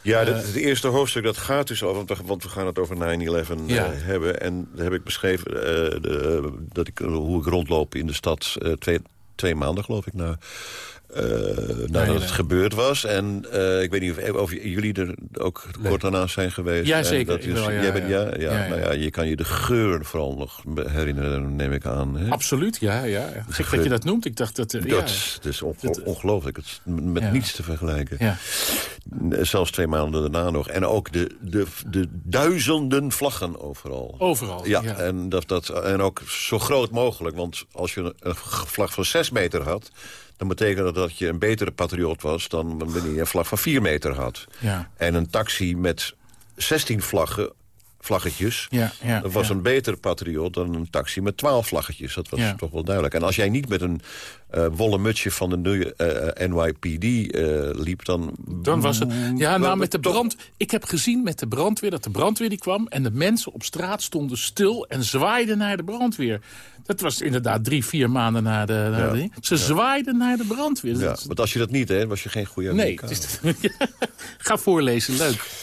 Ja, Eh, dat- het eerste hoofdstuk dat gaat dus over, want we- gaan het over 9-11 eh, Ja. hebben. En daar heb ik beschreven eh, de, dat ik, hoe ik rondloop in de stad eh, twee, twee maanden, geloof ik, na, eh, nadat het gebeurd was. En eh, ik weet niet of, of jullie er ook kort daarna zijn geweest. Ja, zeker. Dat Ik is, wel, ja, jij bent, ja. ja. Nou ja, je kan je de geur vooral nog herinneren, neem ik aan. Hè? Absoluut, ja. ja. Gek dat je dat noemt. Ik dacht dat... ja. Dat, is- dat is onge- ongelooflijk. Het is met niets te vergelijken. Ja. Zelfs twee maanden daarna nog. En ook de, de, de duizenden vlaggen overal. Overal, Ja. En, dat, dat, en ook zo groot mogelijk. Want als je een, een vlag van zes meter had... dan betekende dat dat je een betere patriot was... dan wanneer je een vlag van vier meter had. Ja. En een taxi met 16 vlaggen vlaggetjes. Ja, ja, dat was ja. een betere patriot dan een taxi met twaalf vlaggetjes. Dat was toch wel duidelijk. En als jij niet met een eh wollen mutsje van de New- eh, NYPD eh, liep, dan... Dan was het. Ja, nou, met de brand. Ik heb gezien met de brandweer dat de brandweer die kwam. En de mensen op straat stonden stil en zwaaiden naar de brandweer. Dat was inderdaad drie, vier maanden na de. na Ja. de- ze zwaaiden naar de brandweer. Ja, want als je dat niet deed, was je geen goede nee, Amerikaan. het is, ga voorlezen, leuk.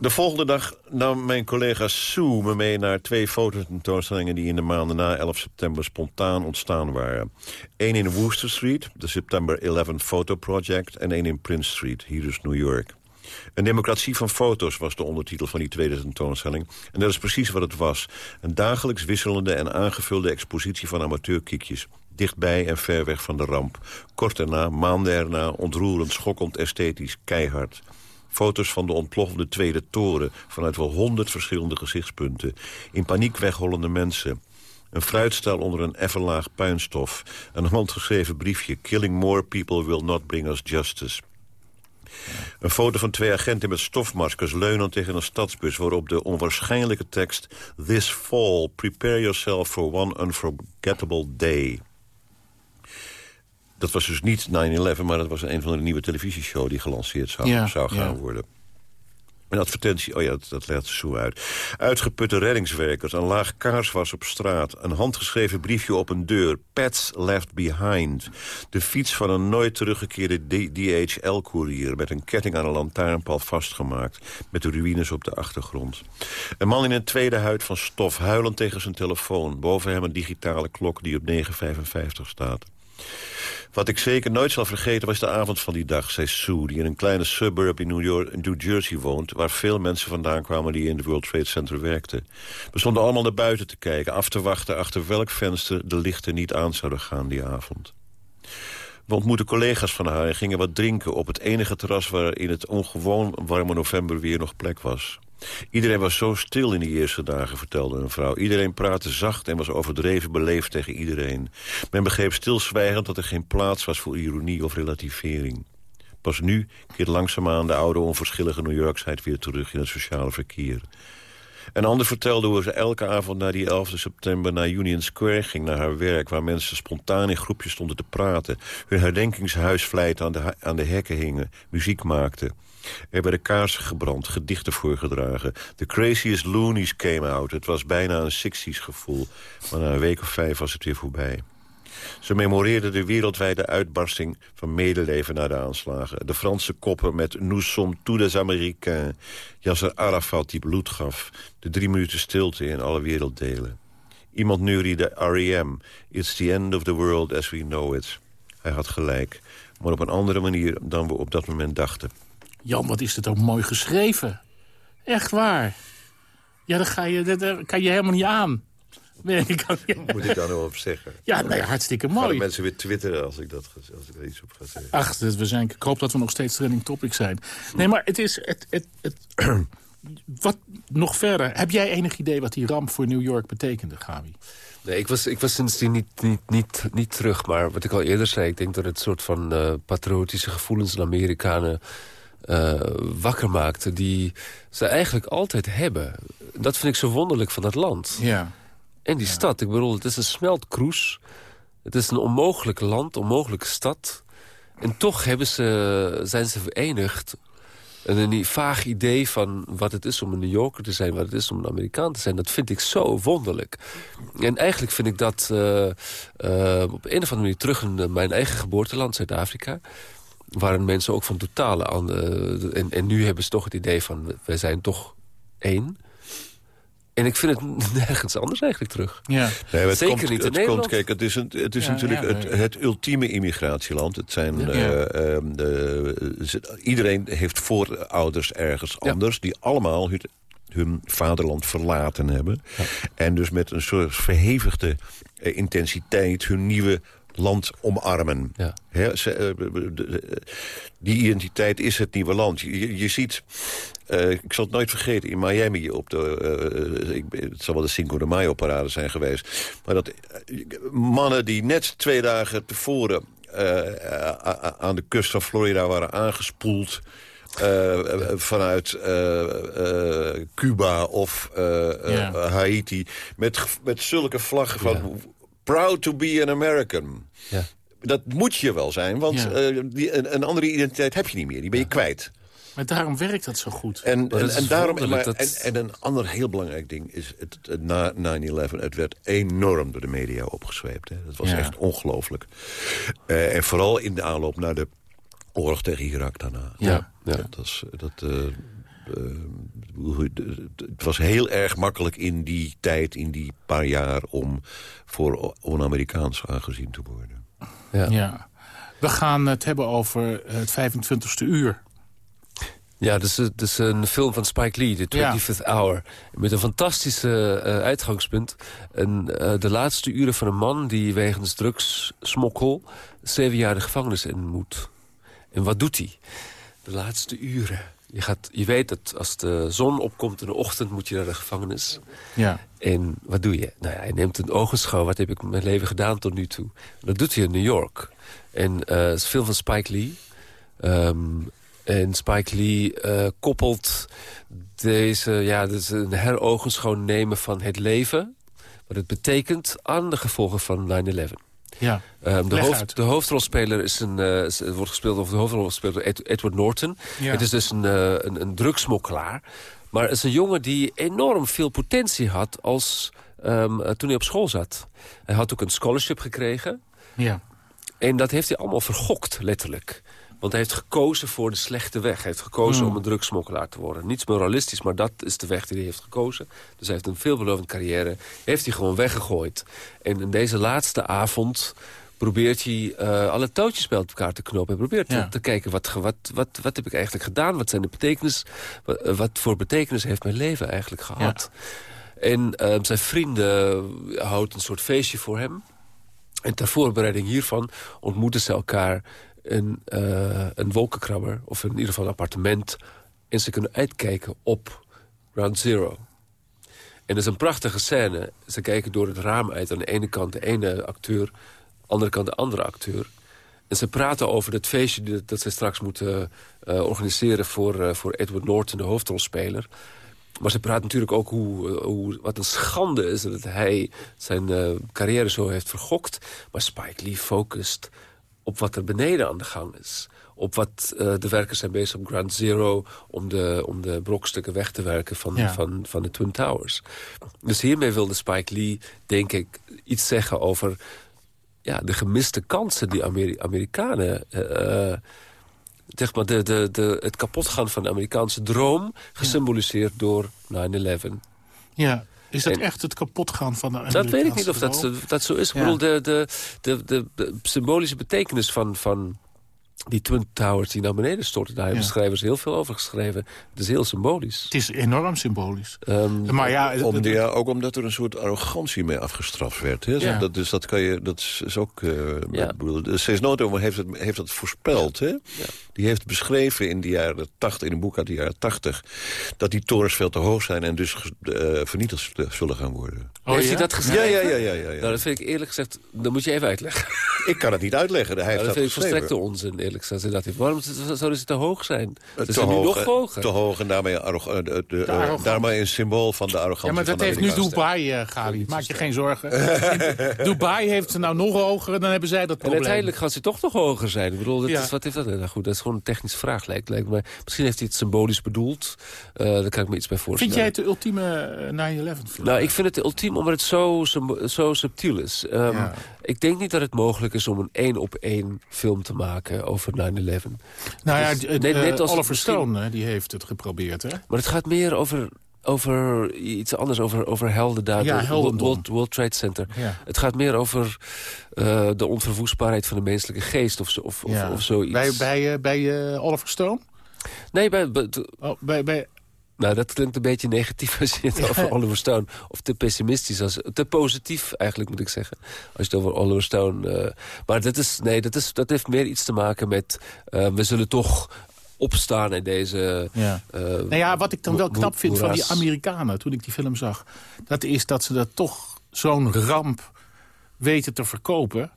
De volgende dag nam mijn collega Sue me mee naar twee fototentoonstellingen... die in de maanden na 11 september spontaan ontstaan waren. Eén in Wooster Street, de September 11 Photo Project... en één in Prince Street, hier dus New York. Een democratie van foto's was de ondertitel van die tweede tentoonstelling. En dat is precies wat het was. Een dagelijks wisselende en aangevulde expositie van amateurkiekjes. Dichtbij en ver weg van de ramp. Kort erna, maanden erna, ontroerend, schokkend, esthetisch, keihard. Foto's van de ontploffende Tweede Toren... vanuit wel honderd verschillende gezichtspunten. In paniek weghollende mensen. Een fruitstel onder een effen laag puinstof. Een handgeschreven briefje. Killing more people will not bring us justice. Een foto van twee agenten met stofmaskers leunend tegen een stadsbus... waarop de onwaarschijnlijke tekst... This fall, prepare yourself for one unforgettable day. Dat was dus niet 9-11, maar dat was een van de nieuwe televisieshow... die gelanceerd zou, Ja, zou gaan ja. worden. Een advertentie, oh ja, dat, dat legt zo uit. Uitgeputte reddingswerkers, een laag kaarswas op straat... een handgeschreven briefje op een deur, pets left behind... de fiets van een nooit teruggekeerde DHL-courier... met een ketting aan een lantaarnpaal vastgemaakt... met de ruïnes op de achtergrond. Een man in een tweede huid van stof, huilend tegen zijn telefoon... boven hem een digitale klok die op 9.55 staat. Wat ik zeker nooit zal vergeten was de avond van die dag, zei Sue... die in een kleine suburb in New, York, New Jersey woont... waar veel mensen vandaan kwamen die in de World Trade Center werkten. We stonden allemaal naar buiten te kijken, af te wachten... achter welk venster de lichten niet aan zouden gaan die avond. We ontmoetten collega's van haar en gingen wat drinken... op het enige terras waar in het ongewoon warme novemberweer nog plek was. Iedereen was zo stil in die eerste dagen, vertelde een vrouw. Iedereen praatte zacht en was overdreven beleefd tegen iedereen. Men begreep stilzwijgend dat er geen plaats was voor ironie of relativering. Pas nu keert langzaamaan de oude onverschillige New Yorksheid weer terug in het sociale verkeer. Een ander vertelde hoe ze elke avond na die 11 september naar Union Square ging, naar haar werk... waar mensen spontaan in groepjes stonden te praten... hun herdenkingshuisvlijt aan de, aan de hekken hingen, muziek maakten. Er werden kaarsen gebrand, gedichten voorgedragen. The craziest loonies came out. Het was bijna een 60s gevoel. Maar na een week of vijf was het weer voorbij. Ze memoreerden de wereldwijde uitbarsting van medeleven na de aanslagen. De Franse koppen met Nous sommes tous des Américains. Yasser Arafat die bloed gaf. De drie minuten stilte in alle werelddelen. Iemand neuriede R.E.M. It's the end of the world as we know it. Hij had gelijk, maar op een andere manier dan we op dat moment dachten. Jan, wat is dit ook mooi geschreven. Echt waar. Ja, daar, ga je, daar- kan je helemaal niet aan. Nee, ik kan, Moet ik daar nou op zeggen? ja, nee, hartstikke Gaan de mooi. mensen weer twitteren als ik, dat, als ik er iets op ga zeggen. Ach, dat we zijn, ik hoop dat we nog steeds trending topic zijn. Nee, maar het is... Het, het, het, wat nog verder. Heb jij enig idee wat die ramp voor New York betekende, Gabi? Nee, ik was, ik was sindsdien niet, niet, niet, niet terug. Maar wat ik al eerder zei, ik denk dat het soort van eh, patriotische gevoelens in Amerikanen eh, wakker maakte. Die ze eigenlijk altijd hebben. Dat vind ik zo wonderlijk van het land. Ja. En die stad, ik bedoel, het is een smeltkroes. Het is een onmogelijk land, onmogelijke stad. En toch hebben ze, zijn ze verenigd. En een vaag idee van wat het is om een New Yorker te zijn... wat het is om een Amerikaan te zijn, dat vind ik zo wonderlijk. En eigenlijk vind ik dat eh, eh, op een of andere manier terug in mijn eigen geboorteland, Zuid-Afrika... waren mensen ook van totale... aan- eh, en, en nu hebben ze toch het idee van, wij zijn toch één... En ik vind het nergens anders eigenlijk terug. Ja. Nee, het Zeker komt, niet in het Nederland. Komt, kijk, het is, een, het is Ja, natuurlijk ja, het, ja. het ultieme immigratieland. Het zijn, eh, ehm, iedereen heeft voorouders ergens Ja. anders... die allemaal hun, hun vaderland verlaten hebben. En dus met een soort verhevigde eh, intensiteit hun nieuwe land omarmen. Ja. Ze, eh, de- de- die identiteit is het nieuwe land. Je, ziet, eh, ik zal het nooit vergeten, in Miami op de, eh, ik, het zal wel de Cinco de Mayo parade zijn geweest. Maar dat eh, mannen die net twee dagen tevoren eh, aan de kust van Florida waren aangespoeld eh, eh, vanuit eh, eh, Cuba of eh, eh, Ja. Haiti... Met, met zulke vlaggen van... Proud to be an American. Ja. Dat moet je wel zijn, want Ja. eh, die, een, een andere identiteit heb je niet meer. Die ben je kwijt. Maar daarom werkt dat zo goed. En, en, is en, daarom, maar, dat- en, en een ander heel belangrijk ding is... Het, het, na 9-11, het werd enorm door de media opgesweept. Hè. Dat was Ja. echt ongelooflijk. Eh, en vooral in de aanloop naar de oorlog tegen Irak daarna. Ja, ja. Dat, was, dat, eh, eh, de- het was heel erg makkelijk in die tijd, in die paar jaar... om voor on-Amerikaans aangezien te worden. Ja. Ja. We gaan het hebben over het 25e uur. Ja, dus het is een film van Spike Lee, The 25th Hour. Met een fantastische eh, uitgangspunt. En, eh, de laatste uren van een man die wegens drugssmokkel... zeven jaar de gevangenis in moet. En wat doet hij? De laatste uren. Je, gaat, je weet dat als de zon opkomt in de ochtend moet je naar de gevangenis. Ja. En wat doe je? Nou ja, hij neemt een ogenschouw. Wat heb ik met mijn leven gedaan tot nu toe? Dat doet hij in New York. En eh, het is een film van Spike Lee. Ehm, en Spike Lee eh, koppelt deze, ja, is een herogenschouw nemen van het leven. Wat het betekent aan de gevolgen van 9-11. Ja. Ehm, de, hoofd, de hoofdrolspeler is een, is- wordt gespeeld door de hoofdrolspeler Ed- Edward Norton. Ja. Het is dus een, eh, een, een drugsmokkelaar. Maar het is een jongen die enorm veel potentie had als, ehm, eh, toen hij op school zat. Hij had ook een scholarship gekregen. Ja. En dat heeft hij allemaal vergokt, letterlijk. Want hij heeft gekozen voor de slechte weg. Hij heeft gekozen Hmm. om een drugsmokkelaar te worden. Niets moralistisch, maar dat is de weg die hij heeft gekozen. Dus hij heeft een veelbelovende carrière. Heeft hij gewoon weggegooid. En in deze laatste avond probeert hij eh, alle touwtjes bij elkaar te knopen. Hij probeert Ja. te, te kijken, wat, wat, wat, wat heb ik eigenlijk gedaan? Wat zijn de betekenis? Wat, eh, wat voor betekenis heeft mijn leven eigenlijk gehad? En eh, zijn vrienden houden een soort feestje voor hem. En ter voorbereiding hiervan ontmoeten ze elkaar in eh, een wolkenkrabber... of in ieder geval een appartement... en ze kunnen uitkijken op Ground Zero. En dat is een prachtige scène. Ze kijken door het raam uit. Aan de ene kant de ene acteur, aan de andere kant de andere acteur. En ze praten over het feestje dat, ze straks moeten eh, organiseren... Voor, eh, voor Edward Norton, de hoofdrolspeler. Maar ze praat natuurlijk ook hoe, hoe, wat een schande is... dat hij zijn carrière zo heeft vergokt. Maar Spike Lee focust op wat er beneden aan de gang is. Op wat eh, de werkers zijn bezig op Ground Zero... om de, om de brokstukken weg te werken van, Ja. van, van de Twin Towers. Dus hiermee wilde Spike Lee, denk ik, iets zeggen over... Ja, de gemiste kansen die Ameri- Amerikanen... eh, zeg maar de, de, de, het kapotgaan van de Amerikaanse droom... gesymboliseerd door 9-11. Ja. Is dat En- echt het kapotgaan van de Dat weet ik niet of dat, Amerikaanse zo- dat zo is. Ik Ja. bedoel, de, de, de, de, de symbolische betekenis van, van die Twin Towers die naar beneden storten... daar hebben Ja. schrijvers heel veel over geschreven. Het is heel symbolisch. Het is enorm symbolisch. Ehm, Maar ja, Om, ja, ook omdat er een soort arrogantie mee afgestraft werd. Hè? Ja. Dat, dus dat kan je, dat is, is ook... eh Ja. heeft het, heeft dat voorspeld. Hè? Die heeft beschreven in de jaren 80, in een boek uit de jaren 80... dat die torens veel te hoog zijn en dus eh, vernietigd zullen gaan worden. Oh, heeft ja? hij dat gezegd? Ja, ja, ja, ja, ja, ja. Nou, dat vind ik eerlijk gezegd... Dat moet je even uitleggen. Ik kan het niet uitleggen. Hij Nou, heeft dat dat vind ik geschreven. volstrekte onzin, eerlijk gezegd. Hij dacht, waarom zouden ze te hoog zijn? Ze Te zijn nu nog eh, hoger. Te hoog en daarmee, eh, de, de, eh, arrogantie. daarmee een symbool van de arrogantie Ja, maar dat heeft nu Dubai, eh Gabi. Maak je geen zorgen. Dubai heeft het nou nog hoger en dan hebben zij dat En probleem. uiteindelijk gaan ze toch nog hoger zijn. Ik bedoel, dat Ja. is, wat heeft dat? Nou goed, dat is gewoon een technische vraag, lijkt, lijkt me. Misschien heeft hij het symbolisch bedoeld. Eh daar kan ik me iets bij voorstellen. Vind jij het de ultieme eh, 9-11 film? Nou, ik vind het ultiem omdat het zo, zo, subtiel is. Ehm, Ja. Ik denk niet dat het mogelijk is om een één-op-één film te maken over 9-11. nou ja, dus- net- eh, net als Oliver Stone die heeft het geprobeerd. Hè? Maar het gaat meer over, over iets anders, over, over. Ja, heldendom. World, World Trade Center. Ja. Het gaat meer over eh, de onverwoestbaarheid van de menselijke geest of, zo, of, of, Ja. of zoiets. Bij, bij, eh, bij Oliver Stone? Nee, bij, bij- Oh, bij, bij, Nou, dat klinkt een beetje negatief als je het over Oliver Stone... of te pessimistisch, als, te positief eigenlijk moet ik zeggen. Als je het over Oliver Stone... eh, maar dat, is, nee, dat, is, dat heeft meer iets te maken met... eh, we zullen toch opstaan in deze... ja. eh, Nou ja, wat ik dan wel knap vind van die. Amerikanen... toen ik die film zag... dat is dat ze dat toch zo'n ramp weten te verkopen...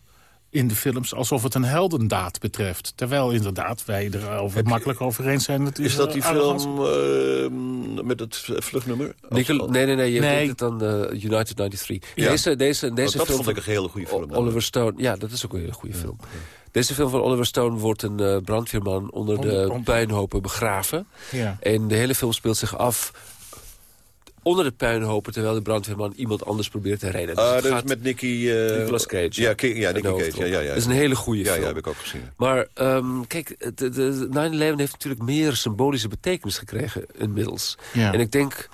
in de films alsof het een heldendaad betreft. Terwijl inderdaad wij er over, makkelijk over eens zijn. Het Is dat die eh, arrogantie. film eh, met het vluchtnummer? Nickel- nee, nee, nee, je Nee. denkt het aan eh, United 93. Ja. Deze, deze, deze Want dat film vond ik een hele goede film. Oliver Stone, ja, dat is ook een hele goede film. Deze film van Oliver Stone wordt een eh, brandweerman onder Onder- de onder- puinhopen begraven. Ja. En de hele film speelt zich af onder de puinhopen... terwijl de brandweerman iemand anders probeert te redden. Dus Ah, dat is gaat- met Nicky... eh, Nicolas Cage. Ja, ja Nicky Cage. Ja, ja, ja. Dat is een hele goede ja, film. ja, heb ik ook gezien. Maar ehm, kijk, de, de 9-11 heeft natuurlijk meer symbolische betekenis gekregen inmiddels. Ja. En ik denk,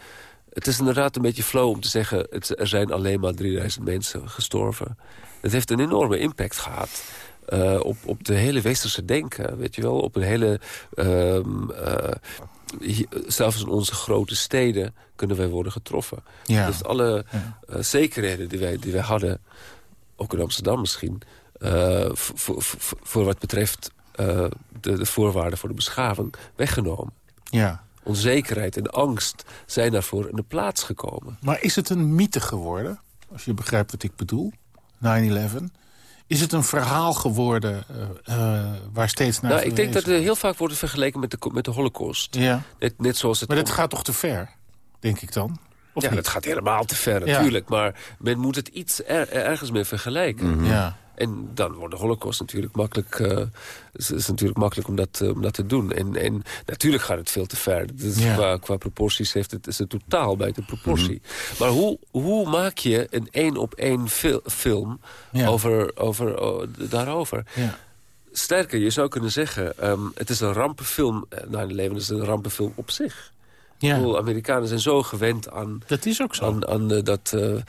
het is inderdaad een beetje flow om te zeggen... Het, er zijn alleen maar 3000 mensen gestorven. Het heeft een enorme impact gehad. eh, op, op de hele westerse denken, weet je wel. Op een hele... ehm, eh, zelfs in onze grote steden kunnen wij worden getroffen. Ja. Dus alle Ja. eh, zekerheden die wij, die wij hadden, ook in Amsterdam misschien... eh, voor- voor- voor voor wat betreft eh, de, de voorwaarden voor de beschaving weggenomen. ja. Onzekerheid en angst zijn daarvoor in de plaats gekomen. Maar is het een mythe geworden? Als je begrijpt wat ik bedoel. 9-11. Is het een verhaal geworden eh, eh, waar steeds naar Nou, ik denk dat er heel vaak wordt vergeleken met de, met de holocaust. Ja, Net, net zoals het... maar dat gaat toch te ver, denk ik dan? Of ja, niet? dat gaat helemaal te ver Ja. natuurlijk. Maar men moet het iets er- ergens mee vergelijken. Ja. En dan wordt de holocaust natuurlijk makkelijk, eh, is, is natuurlijk makkelijk om dat, eh, om dat te doen. En, en natuurlijk gaat het veel te ver. Dus Ja. qua, qua proporties heeft het, is het totaal buiten proportie. Maar hoe, hoe maak je een één-op-één fil- film Ja. over, over, oh, daarover? Ja. Sterker, je zou kunnen zeggen, ehm, het is een rampenfilm. Eh, 9-11 is een rampenfilm op zich. Ik ja, bedoel, Amerikanen zijn zo gewend aan dat is ook zo. aan, aan eh, dat, eh, eh,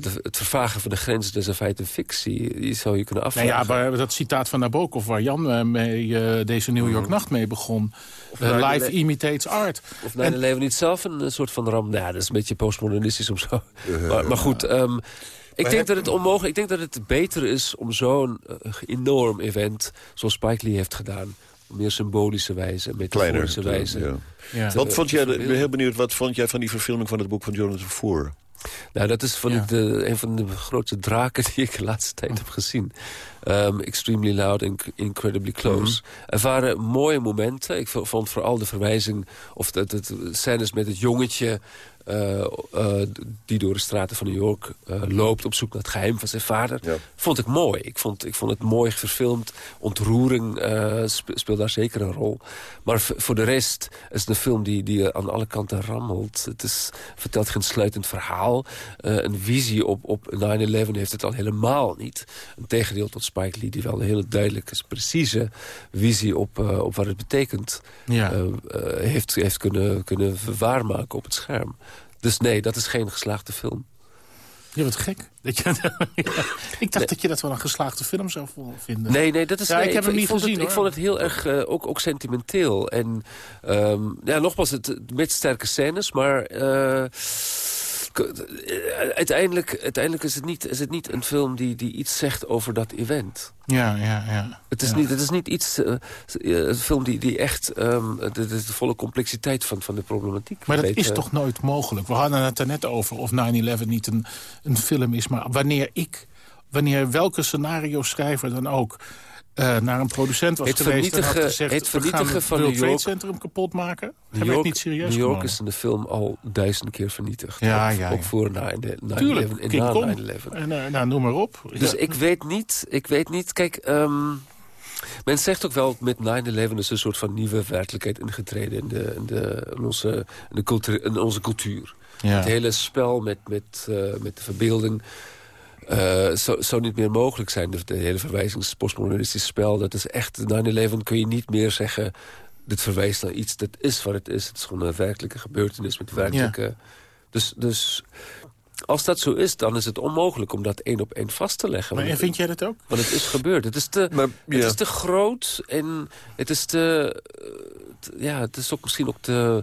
de- het vervagen van de grenzen tussen feit en fictie. Die zou je kunnen Nou afvragen. ja, maar dat citaat van Nabokov waar Jan eh, mee, deze New York Nacht mee begon. 9/11 life imitates art. Of 9-11 niet zelf een soort van ramp? Nou, ja, dat is een beetje postmodernistisch om zo. maar, maar goed, ehm, ik denk dat het onmogelijk. Ik denk dat het beter is om zo'n enorm event, zoals Spike Lee heeft gedaan, meer symbolische wijze, en Kleiner. metaforische wijze. Ja. Ja. Wat vond jij, ik ben heel benieuwd, wat vond jij van die verfilming van het boek van Jonathan Foer? Nou, dat is van Ja. de, een van de grootste draken die ik de laatste tijd heb gezien. Ehm, extremely loud and incredibly close. Er waren mooie momenten. Ik vond vooral de verwijzing... of de, de, de scènes met het jongetje... eh, eh, die door de straten van New York eh, loopt... op zoek naar het geheim van zijn vader. Ja. Vond ik mooi. Ik vond, ik vond het mooi verfilmd. Ontroering eh, spe- speelt daar zeker een rol. Maar voor de rest is het een film die, die aan alle kanten rammelt. Het is, vertelt geen sluitend verhaal. Een visie op, op 9-11 heeft het al helemaal niet. Een tegendeel tot Spike Lee, die wel een hele duidelijke, precieze visie op, eh, op wat het betekent... Ja. heeft, heeft kunnen, kunnen waarmaken op het scherm. Dus nee, dat is geen geslaagde film. Ja, wat gek. Dat je, Ja, ik dacht dat je dat wel een geslaagde film zou vinden. Nee, nee, dat is... Ja, nee, ik heb hem niet gezien, het, Ik vond het heel erg eh, ook, ook sentimenteel. En ehm, ja, nogmaals, het, met sterke scènes, maar... eh, uiteindelijk, uiteindelijk is, het niet, is het niet een film die, die iets zegt over dat event. Ja, ja, ja. Het is, Ja. niet, het is niet iets, eh, eh, een film die, die echt ehm, de, de, volle complexiteit van, van de problematiek Maar dat weet, is eh, toch nooit mogelijk? We hadden het er net over of 9-11 niet een, een film is. Maar wanneer ik, wanneer welke scenario-schrijver dan ook... eh, naar een producent was Het geweest en had gezegd... het we vernietigen gaan het van World New Trade York- Centrum kapot maken. New Heb ik York, niet serieus New York genomen. is in de film al duizend keer vernietigd. Ja, ook, ja, ook ja. voor 9-11 Tuurlijk, en King na Kong. 9-11. En, eh, nou, noem maar op. Dus Ja. ik weet niet, ik weet niet, kijk, ehm, men zegt ook wel met 9-11 is een soort van nieuwe werkelijkheid ingetreden in, de, in, de, in, onze, in, de cultuur, in onze cultuur. Ja. Het hele spel met, met, eh, met de verbeelding eh, zou, zou niet meer mogelijk zijn. De, de hele verwijzings postmodernistische spel, dat is echt, 9-11 kun je niet meer zeggen... dit verwijst naar iets, dat is wat het is. Het is gewoon een werkelijke gebeurtenis met werkelijke... Dus, dus als dat zo is, dan is het onmogelijk om dat één op één vast te leggen. Maar en vind jij dat ook? want het is gebeurd. Het is te, Maar, het is te groot en het is te, eh, te- Ja, het is ook misschien ook te,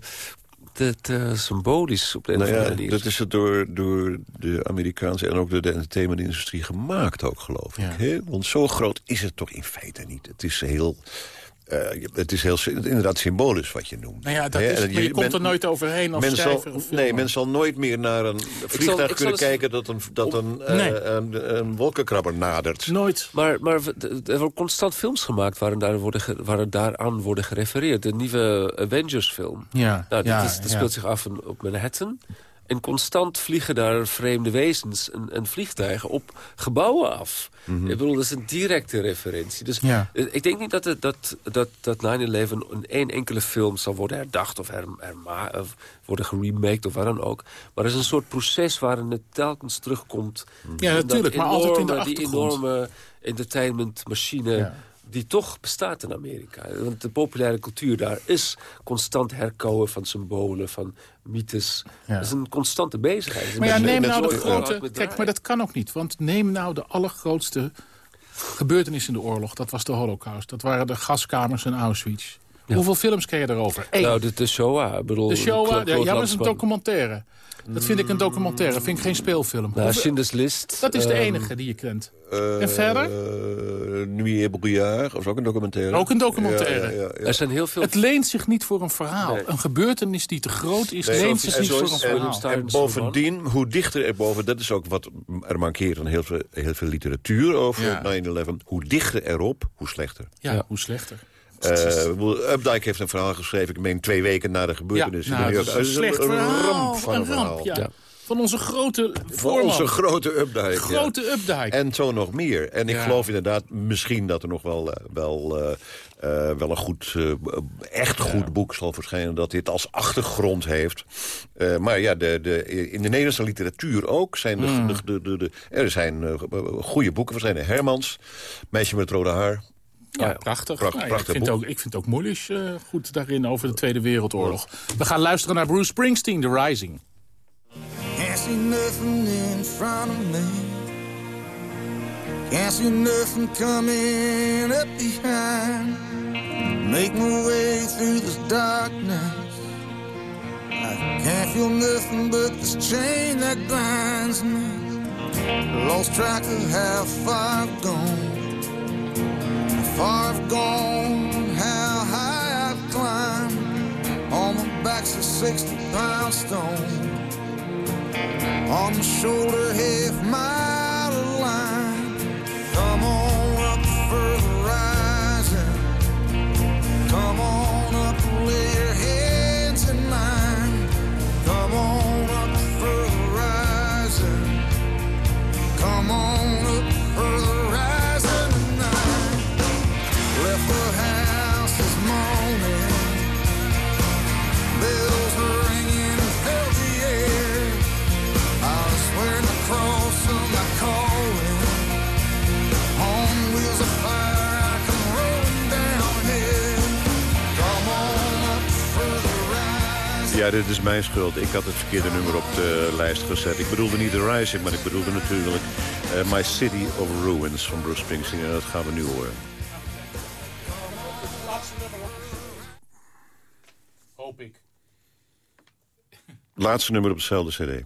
te, te symbolisch op de een Nou of ja, andere manier. dat is het door, door de Amerikaanse en ook door de entertainmentindustrie gemaakt ook, geloof ik. Ja. Want zo groot is het toch in feite niet. Het is heel... eh, het is heel, inderdaad symbolisch wat je noemt. Nou ja, dat is, je komt men- er nooit overheen als men zal, schrijver of nee, men zal nooit meer naar een vliegtuig ik zal kunnen kijken... dat een, dat een, eh, Nee. een, een wolkenkrabber nadert. Nooit. Maar, maar er worden constant films gemaakt waarin, daar worden ge- waarin daaraan worden gerefereerd. De nieuwe Avengers-film. Ja, Nou, ja, dat, is, dat ja. speelt zich af op Manhattan. En constant vliegen daar vreemde wezens en, en vliegtuigen op gebouwen af. Ik bedoel, dat is een directe referentie. Dus Ja. eh, ik denk niet dat, het, dat, dat, dat 9-11 in één enkele film zal worden herdacht... of, her, herma- of worden geremaked of waar dan ook. Maar er is een soort proces waarin het telkens terugkomt. Ja, natuurlijk, maar altijd in de enorme- Die achtergrond. enorme entertainmentmachine Ja. Die toch bestaat in Amerika. Want de populaire cultuur daar is constant herkouwen van symbolen, van mythes. Ja. Dat is een constante bezigheid. Maar ja, neem nou de grote... Kijk, maar dat kan ook niet. Want neem nou de allergrootste gebeurtenis in de oorlog. Dat was de holocaust. Dat waren de gaskamers in Auschwitz. Hoeveel films ken je daarover? Eén. Nou, de, de Shoah. ik Bedoel, de Shoah, ja, maar dat is een documentaire. Dat vind ik een documentaire. vind ik geen speelfilm. Nou, Schindler's List. dat is de ehm, enige die je kent. Eh, En verder? Nuit et Brouillard, of ook een documentaire. Ook een documentaire. Ja, ja, ja, ja. Er zijn heel veel... Het leent zich niet voor een verhaal. Nee. Een gebeurtenis die te groot is, Nee, leent en zich niet voor een en- verhaal. En bovendien, hoe dichter er boven... dat is ook wat er mankeert aan heel veel, heel veel literatuur over Ja. 9-11. Hoe dichter erop, hoe slechter. Ja, Ja. hoe slechter. Eh, Updike heeft een verhaal geschreven, ik meen twee weken na de gebeurtenis. Ja, in nou, een slecht verhaal. ramp van een, een ramp, verhaal. ja. Ja. Van onze grote Voor voorman. onze grote Updike. ja. grote Updike. En zo nog meer. En ik Ja. geloof inderdaad misschien dat er nog wel, eh, wel, eh, eh, wel een goed, echt goed boek zal verschijnen... dat dit als achtergrond heeft. Eh, maar ja, de, de, in de Nederlandse literatuur ook zijn de, Hmm. de, de, de, de- er zijn goede boeken verschijnen. Hermans, Meisje met het rode haar. Ja, ja. prachtig. Pracht- Nou ja, prachtig ik, vind boek. ook, ik vind ook Moelisch eh, goed daarin over de Tweede Wereldoorlog. We gaan luisteren naar Bruce Springsteen, The Rising. Can't see nothing in front of me. Can't see nothing coming up behind. Make my way through this darkness. I can't feel nothing but this chain that binds me. Lost track of how far I've gone. Far I've gone, how high I've climbed. On my back's a 60 pound stone. On my shoulder, half mile of line. Dit is mijn schuld. Ik had het verkeerde nummer op de lijst gezet. Ik bedoelde niet The Rising, maar ik bedoelde natuurlijk... eh, My City of Ruins van Bruce Springsteen. En dat gaan we nu horen. Hoop ik. Laatste nummer op dezelfde cd.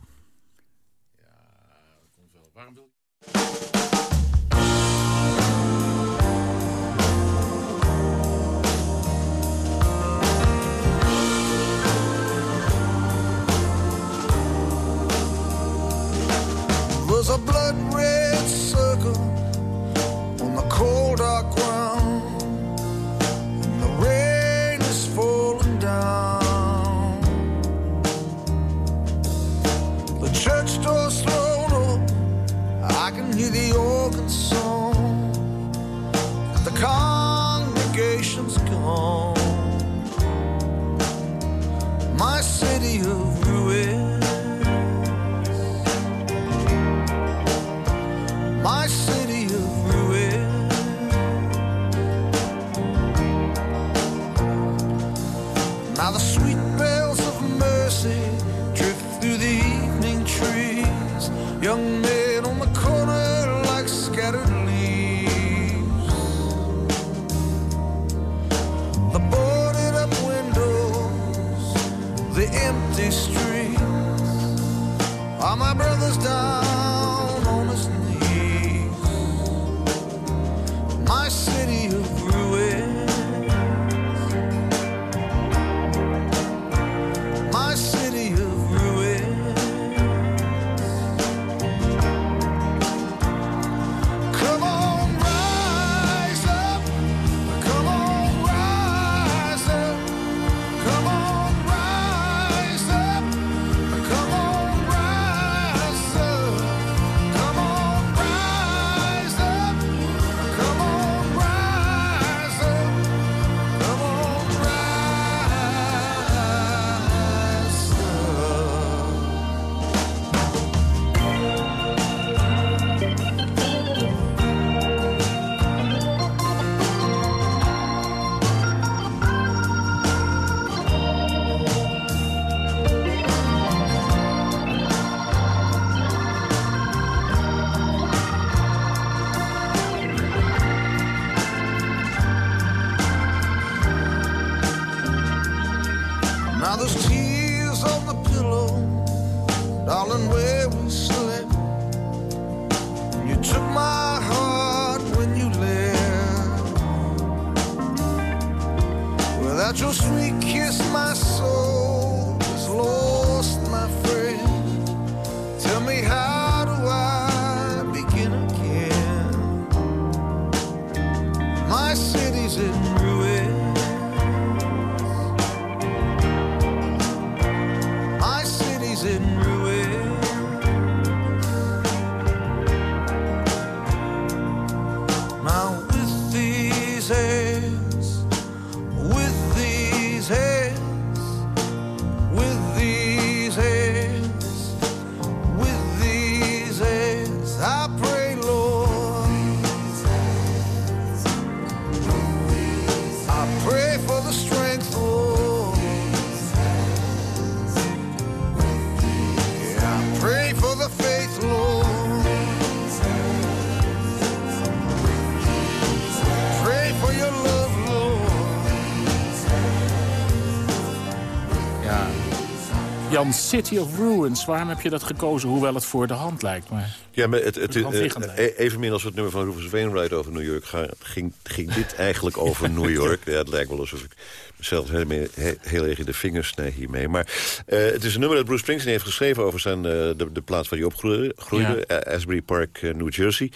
Jan, City of Ruins, waarom heb je dat gekozen? Hoewel het voor de hand lijkt. Maar... Ja, maar het, het, eh, evenmin als het nummer van Rufus Wainwright over New York ging, ging dit eigenlijk over New York. Ja, het lijkt wel alsof ik mezelf heel, erg in de vingers snij hiermee. Maar eh, het is een nummer dat Bruce Springsteen heeft geschreven... over zijn, eh, de, de plaats waar hij opgroeide, groeide, eh, Asbury Park, New Jersey.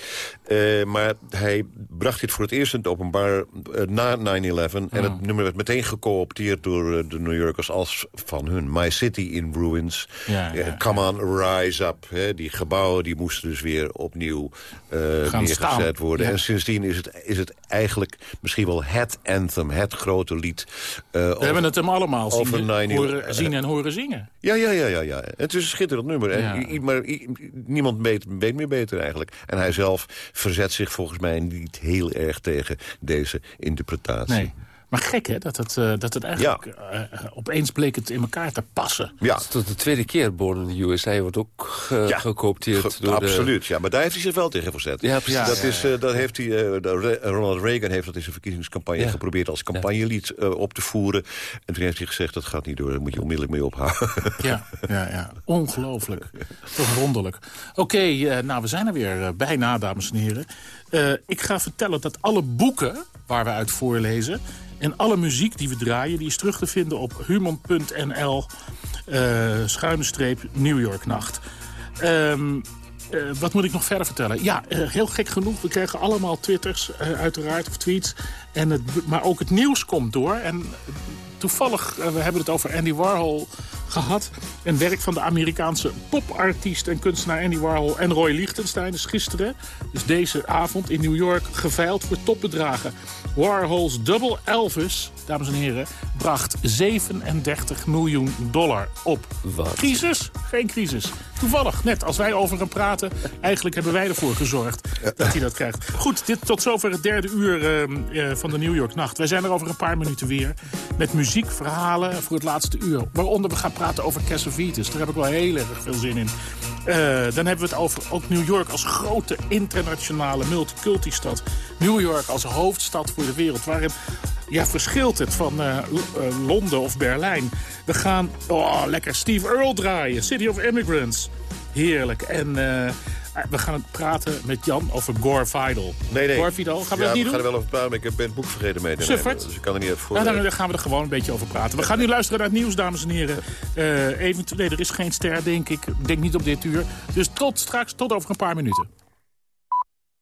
Maar hij bracht dit voor het eerst in het openbaar na 9-11... en het nummer werd meteen gecoopteerd door de New Yorkers als van hun. My City in Ruins. Ja, ja, Come on, rise up. Hè. Die gebouwen die moesten dus weer opnieuw eh, neergezet staan. worden. Ja. En sindsdien is het, is het eigenlijk misschien wel het anthem, het grote lied. eh, We hebben het hem allemaal over zien, 9/11. horen, zien en horen zingen. Ja, ja, ja, ja, ja. Het is een schitterend nummer. En Ja. maar niemand weet, weet meer beter eigenlijk. En hij zelf verzet zich volgens mij niet heel erg tegen deze interpretatie. Nee. Maar gek hè, dat het, eh, dat het eigenlijk eh, eh, opeens bleek het in elkaar te passen. Ja, tot de tweede keer Born in de USA wordt ook ge Ja, gecoopteerd. ge- door de- absoluut. Ja, maar daar heeft hij zich wel tegen verzet. Ja, precies. dat Ja, is, eh, dat heeft hij, eh, Ronald Reagan heeft dat in zijn verkiezingscampagne Ja. geprobeerd als campagnelied op te voeren. En toen heeft hij gezegd, dat gaat niet door, daar moet je onmiddellijk mee ophouden. Ja, ja, ja. Ongelooflijk. Toch wonderlijk. Oké, eh, nou, we zijn er weer bijna, dames en heren. Eh, ik ga vertellen dat alle boeken waar we uit voorlezen... en alle muziek die we draaien, die is terug te vinden op human.nl... eh schuine streep New York Nacht. Ehm, eh, wat moet ik nog verder vertellen? Ja, eh, heel gek genoeg. We krijgen allemaal twitters, eh, uiteraard, of tweets. En het, maar ook het nieuws komt door. En toevallig, eh, we hebben het over Andy Warhol gehad. Een werk van de Amerikaanse popartiest en kunstenaar Andy Warhol en Roy Lichtenstein is gisteren, dus deze avond in New York, geveild voor topbedragen. Warhol's Double Elvis, dames en heren, bracht 37 miljoen dollar op. Wat? Crisis? Geen crisis. Toevallig, net als wij over hem praten, eigenlijk hebben wij ervoor gezorgd dat hij dat krijgt. Goed, dit tot zover het derde uur eh, eh, van de New York Nacht. Wij zijn er over een paar minuten weer met muziek, verhalen voor het laatste uur. Waaronder we gaan praten over Cassavetes. Daar heb ik wel heel erg veel zin in. Eh, dan hebben we het over ook New York als grote internationale multiculti-stad. New York als hoofdstad voor de wereld. Waarin ja, verschilt het van eh, eh, Londen of Berlijn. We gaan oh, lekker Steve Earle draaien. City of Immigrants. Heerlijk. En we gaan praten met Jan over Gore Vidal. Nee, nee. Gore Vidal, gaan we ja, dat niet we doen? gaan er wel over praten, maar ik ben het boek vergeten mee te nemen. Dus ik kan er niet uit voor. Nou, dan gaan we er gewoon een beetje over praten. We gaan nu luisteren naar het nieuws, dames en heren. Eh even, nee, er is geen ster, denk ik. Ik denk niet op dit uur. Dus tot straks, tot over een paar minuten.